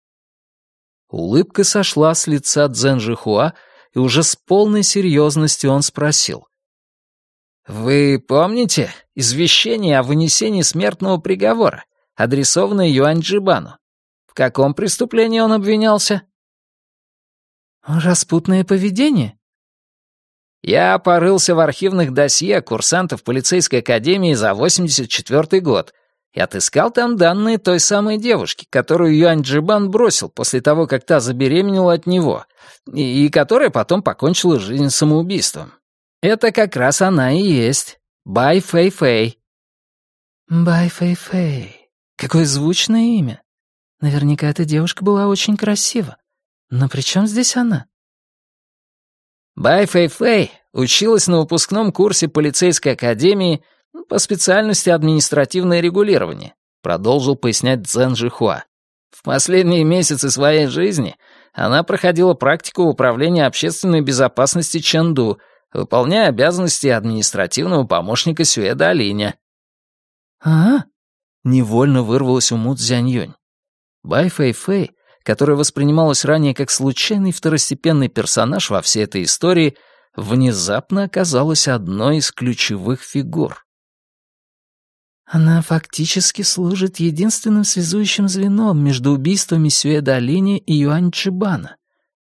Speaker 1: Улыбка сошла с лица Цзэн Жихуа, и уже с полной серьезностью он спросил. «Вы помните извещение о вынесении смертного приговора, адресованное Юань Джибану? В каком преступлении он обвинялся?»
Speaker 3: «Распутное поведение?»
Speaker 1: Я порылся в архивных досье курсантов полицейской академии за 84 год и отыскал там данные той самой девушки, которую Юань Джибан бросил после того, как та забеременела от него, и, и которая потом покончила жизнь самоубийством. Это как раз она и есть. Бай Фэй Фэй.
Speaker 3: Бай Фэй Фэй. Какое звучное имя. Наверняка эта девушка была очень красива. Но при чем здесь она?
Speaker 1: Бай Фэй Фэй училась на выпускном курсе полицейской академии по специальности административное регулирование, продолжил пояснять Цзэн Жихуа. В последние месяцы своей жизни она проходила практику управления общественной безопасности Чэнду, выполняя обязанности административного помощника Сюэда Алиня.
Speaker 3: «А?»
Speaker 1: — невольно вырвалась у Му Цзяньюнь. Бай Фэй Фэй которая воспринималась ранее как случайный второстепенный персонаж во всей этой истории, внезапно оказалась одной из ключевых фигур.
Speaker 3: Она фактически служит единственным связующим звеном между убийствами Сюэда Лини и Юань Чибана.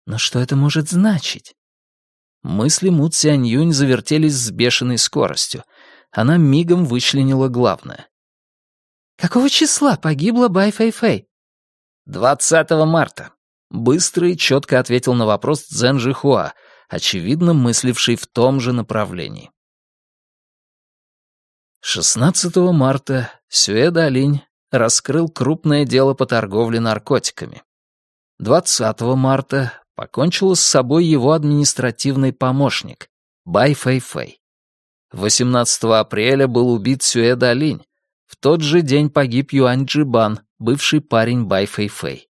Speaker 3: Но что это может значить?
Speaker 1: Мысли Му Цянь Юнь завертелись с бешеной скоростью. Она мигом вычленила главное.
Speaker 3: «Какого числа погибла Бай Фэй Фэй?»
Speaker 1: «20 марта», — быстро и четко ответил на вопрос Цзэн Жихуа, очевидно мысливший в том же направлении. 16 марта Сюэда Алинь раскрыл крупное дело по торговле наркотиками. 20 марта покончил с собой его административный помощник Бай Фэй Фэй. 18 апреля был убит Сюэда Алинь. В тот же день погиб Юань Джибан, бывший парень Бай Фэй Фэй.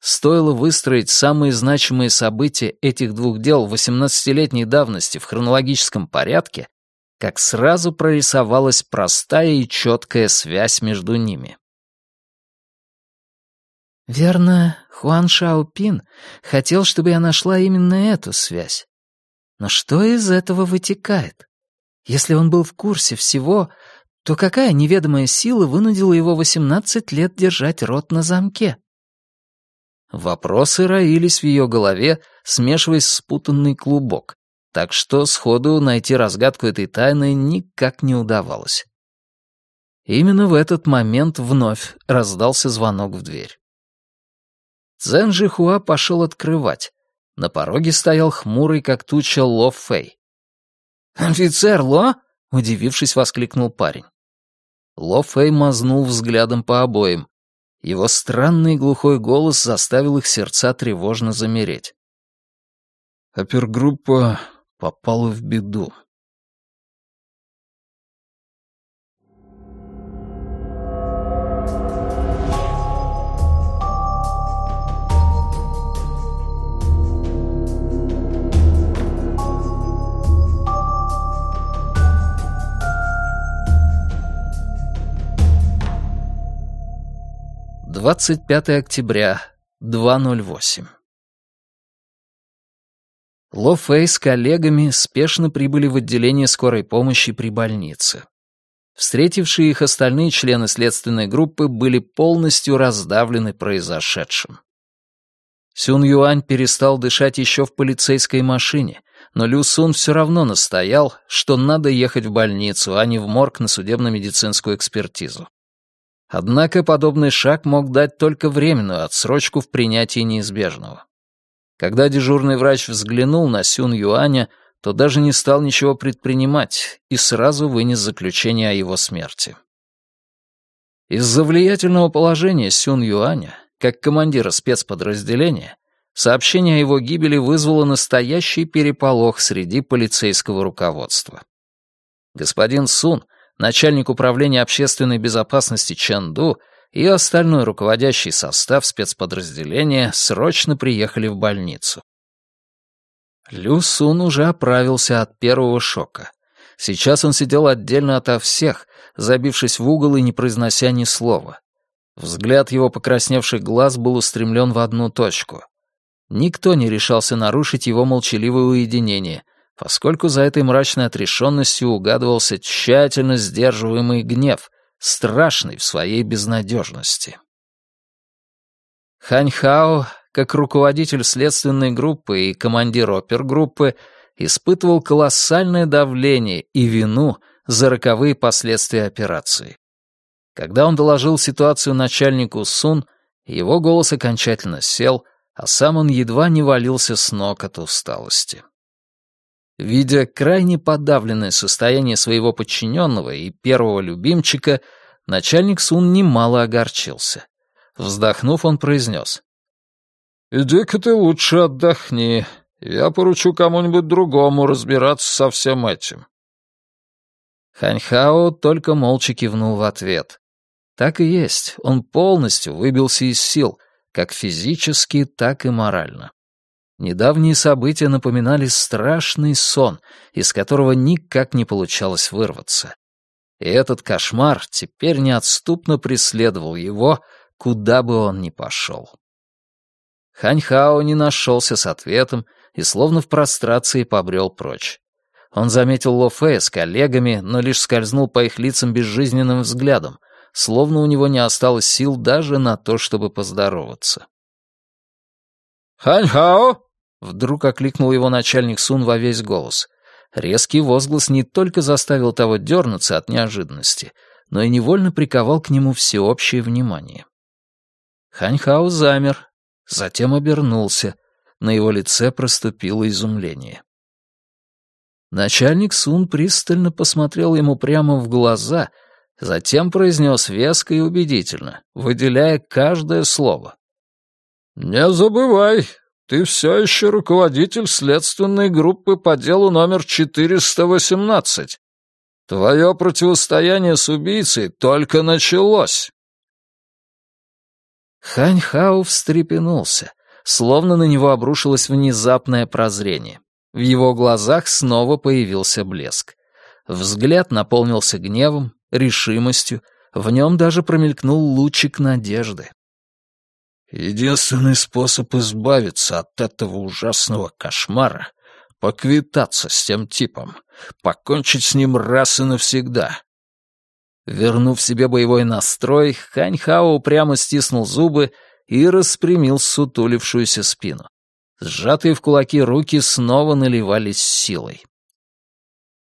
Speaker 1: Стоило выстроить самые значимые события этих двух дел 18-летней давности в хронологическом порядке, как сразу прорисовалась простая и четкая связь между ними.
Speaker 3: «Верно, Хуан Шаопин хотел, чтобы я нашла именно эту связь. Но что из этого вытекает? Если он был в курсе всего, то какая неведомая сила вынудила его 18 лет держать рот на замке?»
Speaker 1: Вопросы роились в ее голове, смешиваясь в спутанный клубок, так что сходу найти разгадку этой тайны никак не удавалось. Именно в этот момент вновь раздался звонок в дверь. Цзэн Жихуа пошел открывать. На пороге стоял хмурый, как туча, Ло Фэй.
Speaker 3: «Офицер Ло?»
Speaker 1: — удивившись, воскликнул парень. Ло Фэй мазнул взглядом по обоим. Его странный глухой голос заставил их сердца тревожно замереть.
Speaker 2: «Опергруппа попала в беду.
Speaker 1: Двадцать пятое октября, два ноль восемь. Ло Фэй с коллегами спешно прибыли в отделение скорой помощи при больнице. Встретившие их остальные члены следственной группы были полностью раздавлены произошедшим. Сюн Юань перестал дышать еще в полицейской машине, но Лю Сун все равно настоял, что надо ехать в больницу, а не в морг на судебно-медицинскую экспертизу. Однако подобный шаг мог дать только временную отсрочку в принятии неизбежного. Когда дежурный врач взглянул на Сюн Юаня, то даже не стал ничего предпринимать и сразу вынес заключение о его смерти. Из-за влиятельного положения Сюн Юаня, как командира спецподразделения, сообщение о его гибели вызвало настоящий переполох среди полицейского руководства. Господин Сун, начальник управления общественной безопасности Чэнду, и остальной руководящий состав спецподразделения срочно приехали в больницу. Лю Сун уже оправился от первого шока. Сейчас он сидел отдельно ото всех, забившись в угол и не произнося ни слова. Взгляд его покрасневших глаз был устремлен в одну точку. Никто не решался нарушить его молчаливое уединение, поскольку за этой мрачной отрешенностью угадывался тщательно сдерживаемый гнев, страшный в своей безнадежности. Ханьхао, как руководитель следственной группы и командир опергруппы, испытывал колоссальное давление и вину за роковые последствия операции. Когда он доложил ситуацию начальнику Сун, его голос окончательно сел, а сам он едва не валился с ног от усталости. Видя крайне подавленное состояние своего подчиненного и первого любимчика, начальник Сун немало огорчился. Вздохнув, он произнес.
Speaker 2: «Иди-ка ты лучше отдохни. Я поручу кому-нибудь другому разбираться со всем этим».
Speaker 1: Ханьхао только молча кивнул в ответ. Так и есть, он полностью выбился из сил, как физически, так и морально. Недавние события напоминали страшный сон, из которого никак не получалось вырваться. И этот кошмар теперь неотступно преследовал его, куда бы он ни пошел. Ханьхао не нашелся с ответом и словно в прострации побрел прочь. Он заметил Ло Фея с коллегами, но лишь скользнул по их лицам безжизненным взглядом, словно у него не осталось сил даже на то, чтобы поздороваться.
Speaker 2: «Ханьхао!»
Speaker 1: Вдруг окликнул его начальник Сун во весь голос. Резкий возглас не только заставил того дернуться от неожиданности, но и невольно приковал к нему всеобщее внимание. Ханьхао замер, затем обернулся. На его лице проступило изумление. Начальник Сун пристально посмотрел ему прямо в глаза, затем произнес веско и убедительно, выделяя каждое слово. «Не забывай, ты все еще руководитель следственной группы по делу номер 418. Твое противостояние с убийцей только началось». Хань Хао встрепенулся, словно на него обрушилось внезапное прозрение. В его глазах снова появился блеск. Взгляд наполнился гневом, решимостью, в нем даже промелькнул лучик надежды. Единственный способ избавиться от этого ужасного кошмара — поквитаться с тем типом, покончить с ним раз и навсегда. Вернув себе боевой настрой, Хань Хао прямо стиснул зубы и распрямил сутулившуюся спину. Сжатые в кулаки руки снова наливались силой.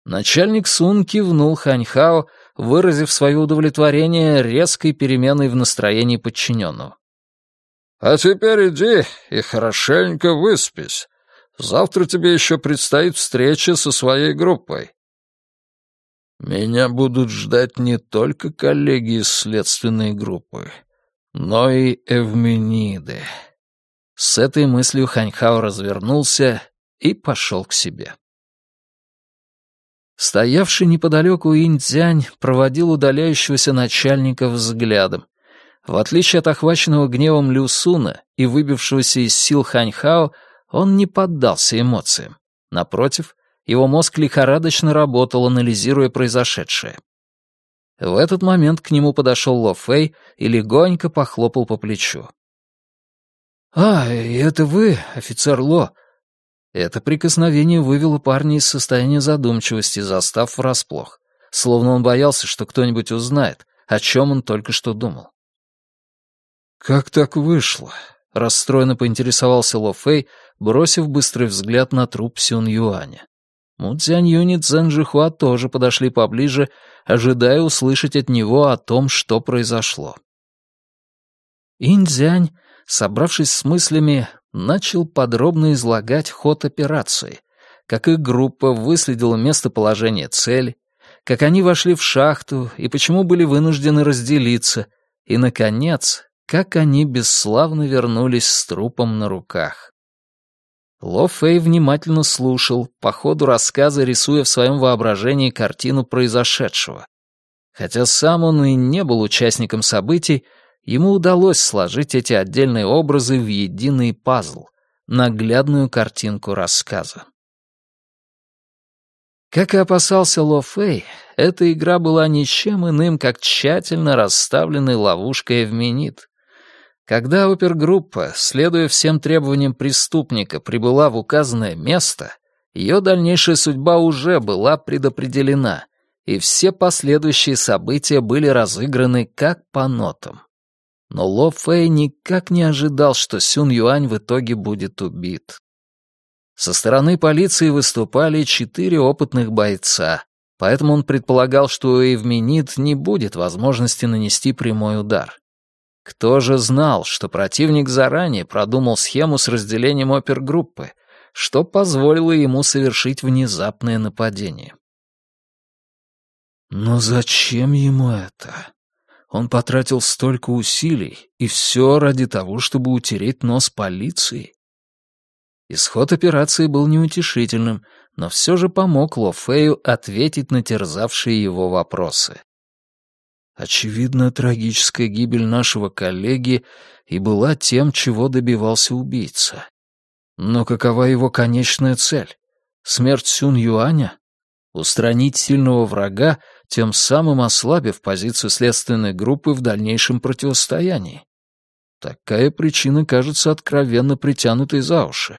Speaker 1: Начальник Сун кивнул Ханьхао, выразив свое удовлетворение резкой переменой в настроении подчиненного. «А теперь иди и хорошенько выспись. Завтра тебе еще предстоит встреча со своей группой». «Меня будут ждать не только коллеги из следственной группы, но и эвмениды». С этой мыслью Ханьхао развернулся и пошел к себе. Стоявший неподалеку Инь-Дзянь проводил удаляющегося начальника взглядом. В отличие от охваченного гневом Люсуна и выбившегося из сил Ханьхао, он не поддался эмоциям. Напротив, его мозг лихорадочно работал, анализируя произошедшее. В этот момент к нему подошел Ло Фэй и легонько похлопал по плечу. «А, это вы, офицер Ло?» Это прикосновение вывело парня из состояния задумчивости, застав врасплох, словно он боялся, что кто-нибудь узнает, о чем он только что думал. «Как так вышло?» — расстроенно поинтересовался Ло Фэй, бросив быстрый взгляд на труп Сюн Юаня. Му Цзянь Юнь и Цзэн Жихуа тоже подошли поближе, ожидая услышать от него о том, что произошло. Инь Цзянь, собравшись с мыслями, начал подробно излагать ход операции, как их группа выследила местоположение цели, как они вошли в шахту и почему были вынуждены разделиться, и, наконец, как они бесславно вернулись с трупом на руках. Ло Фэй внимательно слушал, по ходу рассказа рисуя в своем воображении картину произошедшего. Хотя сам он и не был участником событий, ему удалось сложить эти отдельные образы в единый пазл, наглядную картинку рассказа. Как и опасался Ло Фэй, эта игра была ничем иным, как тщательно расставленной ловушкой Эвменит. Когда опергруппа, следуя всем требованиям преступника, прибыла в указанное место, ее дальнейшая судьба уже была предопределена, и все последующие события были разыграны как по нотам. Но Ло Фэй никак не ожидал, что Сюн Юань в итоге будет убит. Со стороны полиции выступали четыре опытных бойца, поэтому он предполагал, что у Эвменит не будет возможности нанести прямой удар. Кто же знал, что противник заранее продумал схему с разделением опергруппы, что позволило ему совершить внезапное нападение? Но зачем ему это? Он потратил столько усилий, и все ради того, чтобы утереть нос полиции. Исход операции был неутешительным, но все же помог Ло Фею ответить на терзавшие его вопросы. Очевидно, трагическая гибель нашего коллеги и была тем, чего добивался убийца. Но какова его конечная цель? Смерть Сюн Юаня? Устранить сильного врага тем самым ослабив позицию следственной группы в дальнейшем противостоянии. Такая причина кажется откровенно притянутой за уши.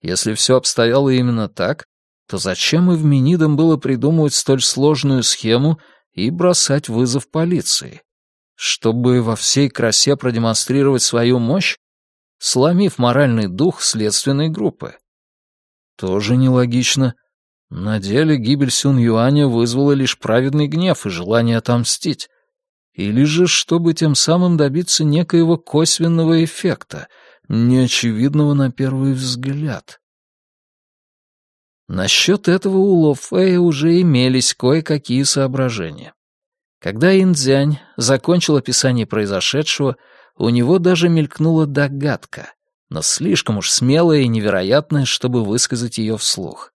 Speaker 1: Если все обстояло именно так, то зачем и в Минидам было придумывать столь сложную схему и бросать вызов полиции? Чтобы во всей красе продемонстрировать свою мощь, сломив моральный дух следственной группы. Тоже нелогично. На деле гибель Сюн Юаня вызвала лишь праведный гнев и желание отомстить. Или же, чтобы тем самым добиться некоего косвенного эффекта, неочевидного на первый взгляд. Насчет этого у Ло Фэя уже имелись кое-какие соображения. Когда Индзянь закончил описание произошедшего, у него даже мелькнула догадка, но слишком уж смелая и невероятная, чтобы высказать ее вслух.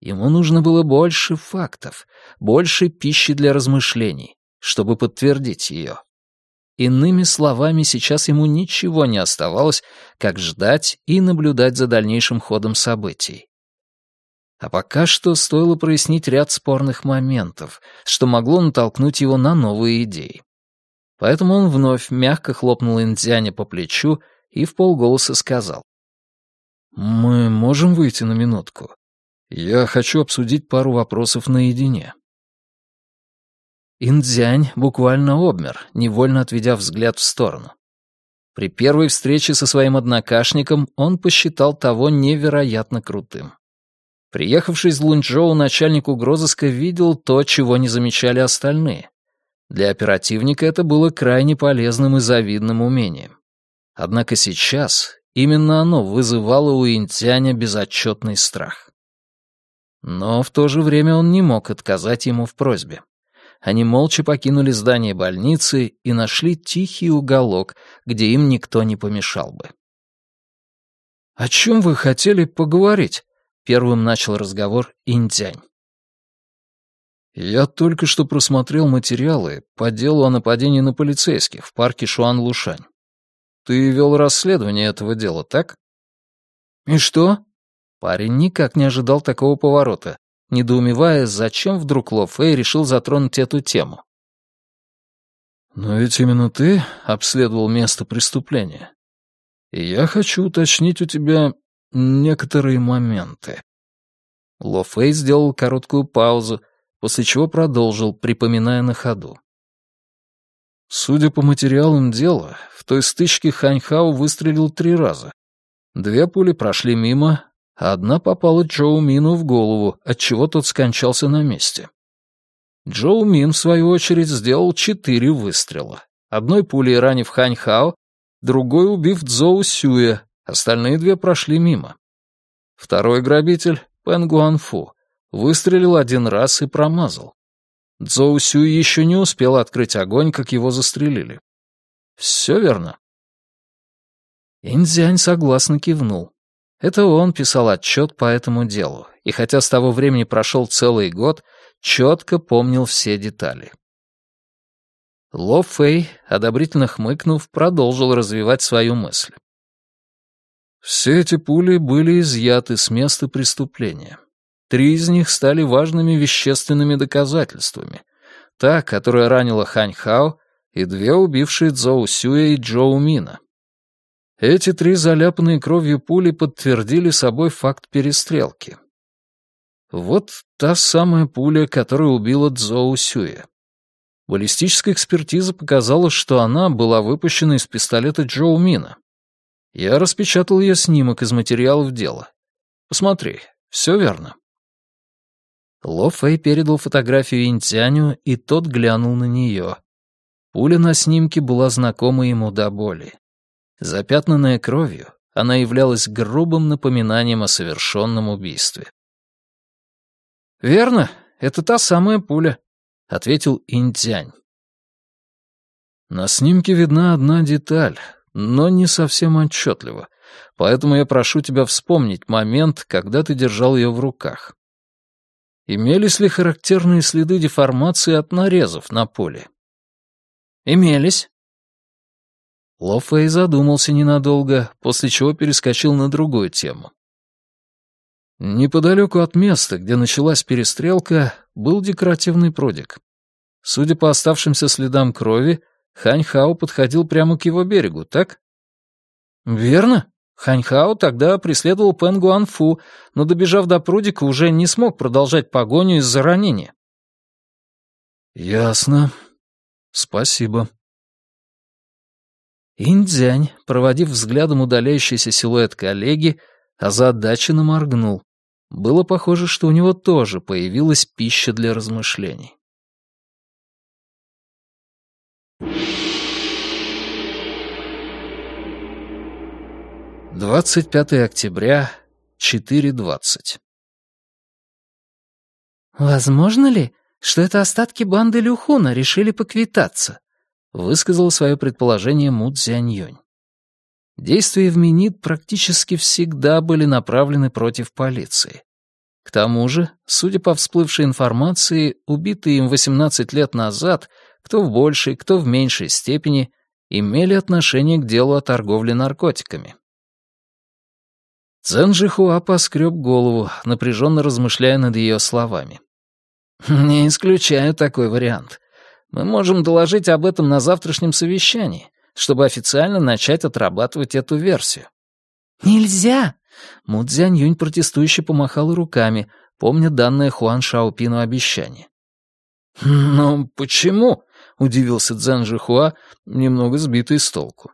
Speaker 1: Ему нужно было больше фактов, больше пищи для размышлений, чтобы подтвердить ее. Иными словами, сейчас ему ничего не оставалось, как ждать и наблюдать за дальнейшим ходом событий. А пока что стоило прояснить ряд спорных моментов, что могло натолкнуть его на новые идеи. Поэтому он вновь мягко хлопнул Индзяня по плечу и в полголоса сказал. «Мы можем выйти на минутку? Я хочу обсудить пару вопросов наедине». Индзянь буквально обмер, невольно отведя взгляд в сторону. При первой встрече со своим однокашником он посчитал того невероятно крутым. Приехавший из Лунчжоу начальник угрозыска видел то, чего не замечали остальные. Для оперативника это было крайне полезным и завидным умением. Однако сейчас именно оно вызывало у Интяня безотчетный страх. Но в то же время он не мог отказать ему в просьбе. Они молча покинули здание больницы и нашли тихий уголок, где им никто не помешал бы. «О чем вы хотели поговорить?» — первым начал разговор Интянь. «Я только что просмотрел материалы по делу о нападении на полицейских в парке Шуан-Лушань. Ты вел расследование этого дела, так?» «И что?» Парень никак не ожидал такого поворота, недоумевая, зачем вдруг Ло Фэй решил затронуть эту тему. «Но ведь именно ты обследовал место преступления. И я хочу уточнить у тебя некоторые моменты». Ло Фэй сделал короткую паузу, после чего продолжил, припоминая на ходу. Судя по материалам дела, в той стычке Ханьхао выстрелил три раза. Две пули прошли мимо, Одна попала Джоу Мину в голову, отчего тот скончался на месте. Джоу Мин, в свою очередь, сделал четыре выстрела. Одной пулей ранив Хань Хао, другой убив Цзоу Сюя, остальные две прошли мимо. Второй грабитель, Пэн Гуанфу, выстрелил один раз и промазал. Цзоу Сюй еще не успел открыть огонь, как его застрелили. Все верно. Инзянь согласно кивнул. Это он писал отчет по этому делу, и хотя с того времени прошел целый год, четко помнил все детали. Ло Фэй, одобрительно хмыкнув, продолжил развивать свою мысль. Все эти пули были изъяты с места преступления. Три из них стали важными вещественными доказательствами. Та, которая ранила Хань Хао, и две убившие Цзоу Сюя и Джоу Мина. Эти три заляпанные кровью пули подтвердили собой факт перестрелки. Вот та самая пуля, которая убила Цзоу Сюя. Баллистическая экспертиза показала, что она была выпущена из пистолета Джоу Мина. Я распечатал ее снимок из материалов дела. Посмотри, все верно. Ло Фэй передал фотографию Интяню, и тот глянул на нее. Пуля на снимке была знакома ему до боли. Запятнанная кровью, она являлась грубым напоминанием о совершенном убийстве. «Верно, это та самая пуля», — ответил Интянь. На снимке видна одна деталь, но не совсем отчетливо, поэтому я прошу тебя вспомнить момент, когда ты держал ее в руках. Имелись ли характерные следы деформации от нарезов на поле? Имелись. Ло Фэй задумался ненадолго, после чего перескочил на другую тему. Неподалеку от места, где началась перестрелка, был декоративный прудик. Судя по оставшимся следам крови, Хань Хао подходил прямо к его берегу, так? Верно. Хань Хао тогда преследовал Пэн Гуанфу, но, добежав до прудика, уже не смог продолжать погоню из-за ранения. Ясно. Спасибо. Индзянь, проводив взглядом удаляющийся силуэт коллеги, озадаченно моргнул. Было похоже, что у него тоже появилась пища для размышлений. 25 октября, 4.20.
Speaker 3: «Возможно ли, что это остатки банды Люхуна решили поквитаться?» — высказал свое предположение Му Цзяньюнь.
Speaker 1: Действия в Минит практически всегда были направлены против полиции. К тому же, судя по всплывшей информации, убитые им 18 лет назад, кто в большей, кто в меньшей степени, имели отношение к делу о торговле наркотиками. Цзэн Жихуа поскреб голову, напряженно размышляя над ее словами. «Не исключаю такой вариант. Мы можем доложить об этом на завтрашнем совещании, чтобы официально начать отрабатывать эту версию».
Speaker 3: «Нельзя!»
Speaker 1: Му Цзянь Юнь протестующе помахал руками, помня данное Хуан Шаопину обещание. «Ну, почему?» — удивился Цзэн Жихуа, немного сбитый с толку.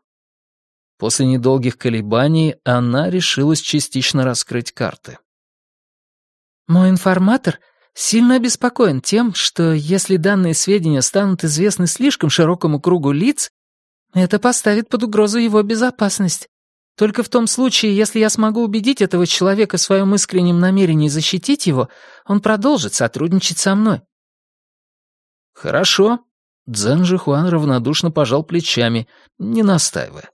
Speaker 1: После недолгих колебаний она решилась частично раскрыть карты.
Speaker 3: «Мой информатор сильно обеспокоен тем, что если данные сведения станут известны слишком широкому кругу лиц, это поставит под угрозу его безопасность. Только в том случае, если я смогу убедить этого человека в своем искреннем намерении защитить его, он продолжит сотрудничать со мной».
Speaker 1: «Хорошо». Цзэн Жихуан равнодушно пожал плечами, не настаивая.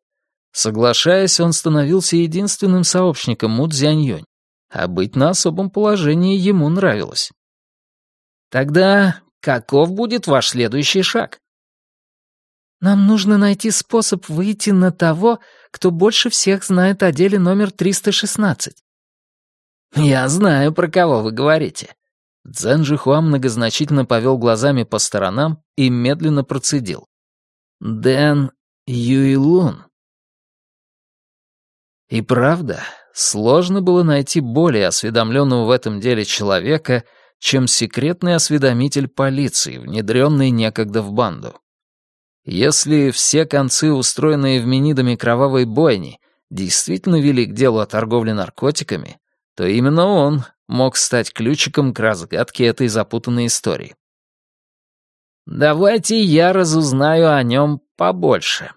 Speaker 1: Соглашаясь, он становился единственным сообщником Му Цзяньёнь, а быть на особом положении ему нравилось. «Тогда каков будет ваш следующий шаг?»
Speaker 3: «Нам нужно найти способ выйти на того, кто больше всех знает о деле номер 316».
Speaker 1: «Я знаю, про кого вы говорите». Цзэн Жихуа многозначительно повел глазами по сторонам и медленно процедил. «Дэн Юйлун». И правда, сложно было найти более осведомленного в этом деле человека, чем секретный осведомитель полиции, внедренный некогда в банду. Если все концы, устроенные в Минидами кровавой бойни, действительно вели к делу о торговле наркотиками, то именно он мог стать ключиком к разгадке этой запутанной истории. «Давайте я разузнаю о нем побольше»,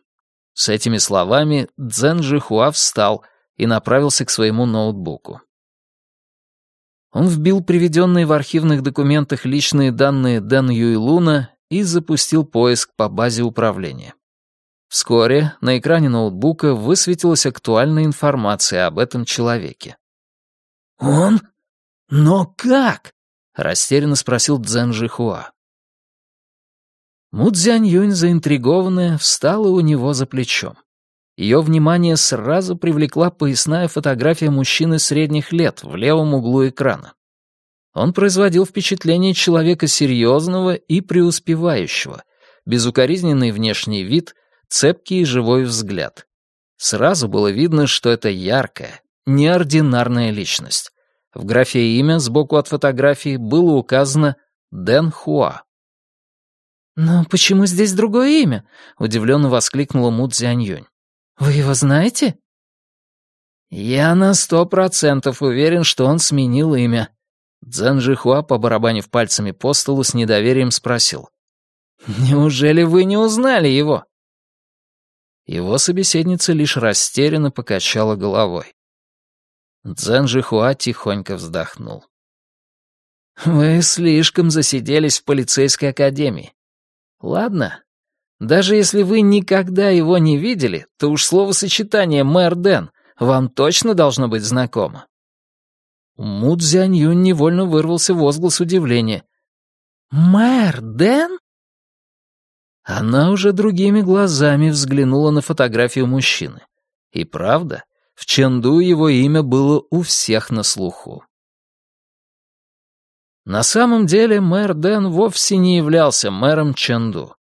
Speaker 1: с этими словами Цзэн Жихуа встал и направился к своему ноутбуку. Он вбил приведенные в архивных документах личные данные Дэн Юйлуна и запустил поиск по базе управления. Вскоре на экране ноутбука высветилась актуальная информация об этом человеке.
Speaker 2: «Он? Но как?»
Speaker 1: — растерянно спросил Цзэн Жихуа. Му Цзянь-Юнь, заинтригованная, встала у него за плечом. Ее внимание сразу привлекла поясная фотография мужчины средних лет в левом углу экрана. Он производил впечатление человека серьезного и преуспевающего, безукоризненный внешний вид, цепкий и живой взгляд. Сразу было видно, что это яркая, неординарная личность. В графе имя сбоку от фотографии было указано Дэн Хуа.
Speaker 3: «Но почему здесь другое имя?» — удивленно воскликнула Му Цзяньюнь. «Вы его знаете?»
Speaker 1: «Я на сто процентов уверен, что он сменил имя». Цзэн Жихуа, побарабанив пальцами по столу, с недоверием спросил. «Неужели вы не узнали его?» Его собеседница лишь растерянно покачала головой. Цзэн Жихуа тихонько вздохнул. «Вы слишком засиделись в полицейской академии. Ладно. Даже если вы никогда его не видели, то уж словосочетание «мэр Дэн» вам точно должно быть знакомо. Му Цзянь-Юнь невольно вырвался возглас удивления.
Speaker 3: «Мэр Дэн?»
Speaker 1: Она уже другими глазами взглянула на фотографию мужчины. И правда, в Ченду его имя было у всех на слуху. На самом деле мэр Дэн вовсе не являлся мэром Чэнду.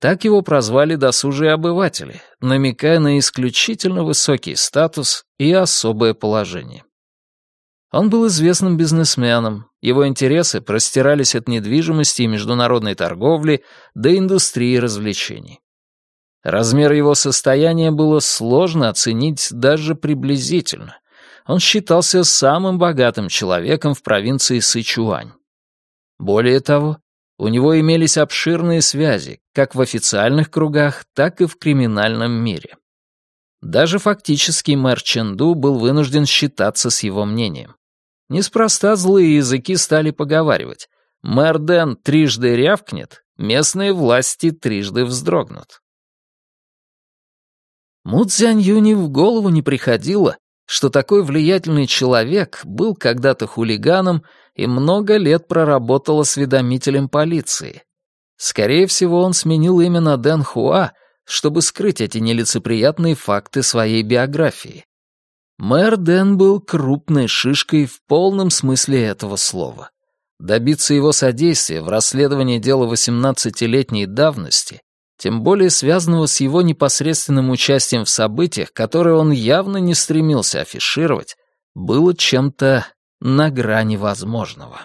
Speaker 1: Так его прозвали досужие обыватели, намекая на исключительно высокий статус и особое положение. Он был известным бизнесменом, его интересы простирались от недвижимости и международной торговли до индустрии развлечений. Размер его состояния было сложно оценить даже приблизительно, он считался самым богатым человеком в провинции Сычуань. Более того, у него имелись обширные связи как в официальных кругах, так и в криминальном мире. Даже фактический мэр Ченду был вынужден считаться с его мнением. Неспроста злые языки стали поговаривать. Мэр Дэн трижды рявкнет, местные власти трижды вздрогнут. Му Цзянь в голову не приходило, что такой влиятельный человек был когда-то хулиганом и много лет проработал осведомителем полиции. Скорее всего, он сменил имя на Дэн Хуа, чтобы скрыть эти нелицеприятные факты своей биографии. Мэр Дэн был крупной шишкой в полном смысле этого слова. Добиться его содействия в расследовании дела 18-летней давности тем более связанного с его непосредственным участием в событиях, которые он явно не стремился афишировать, было чем-то на грани возможного.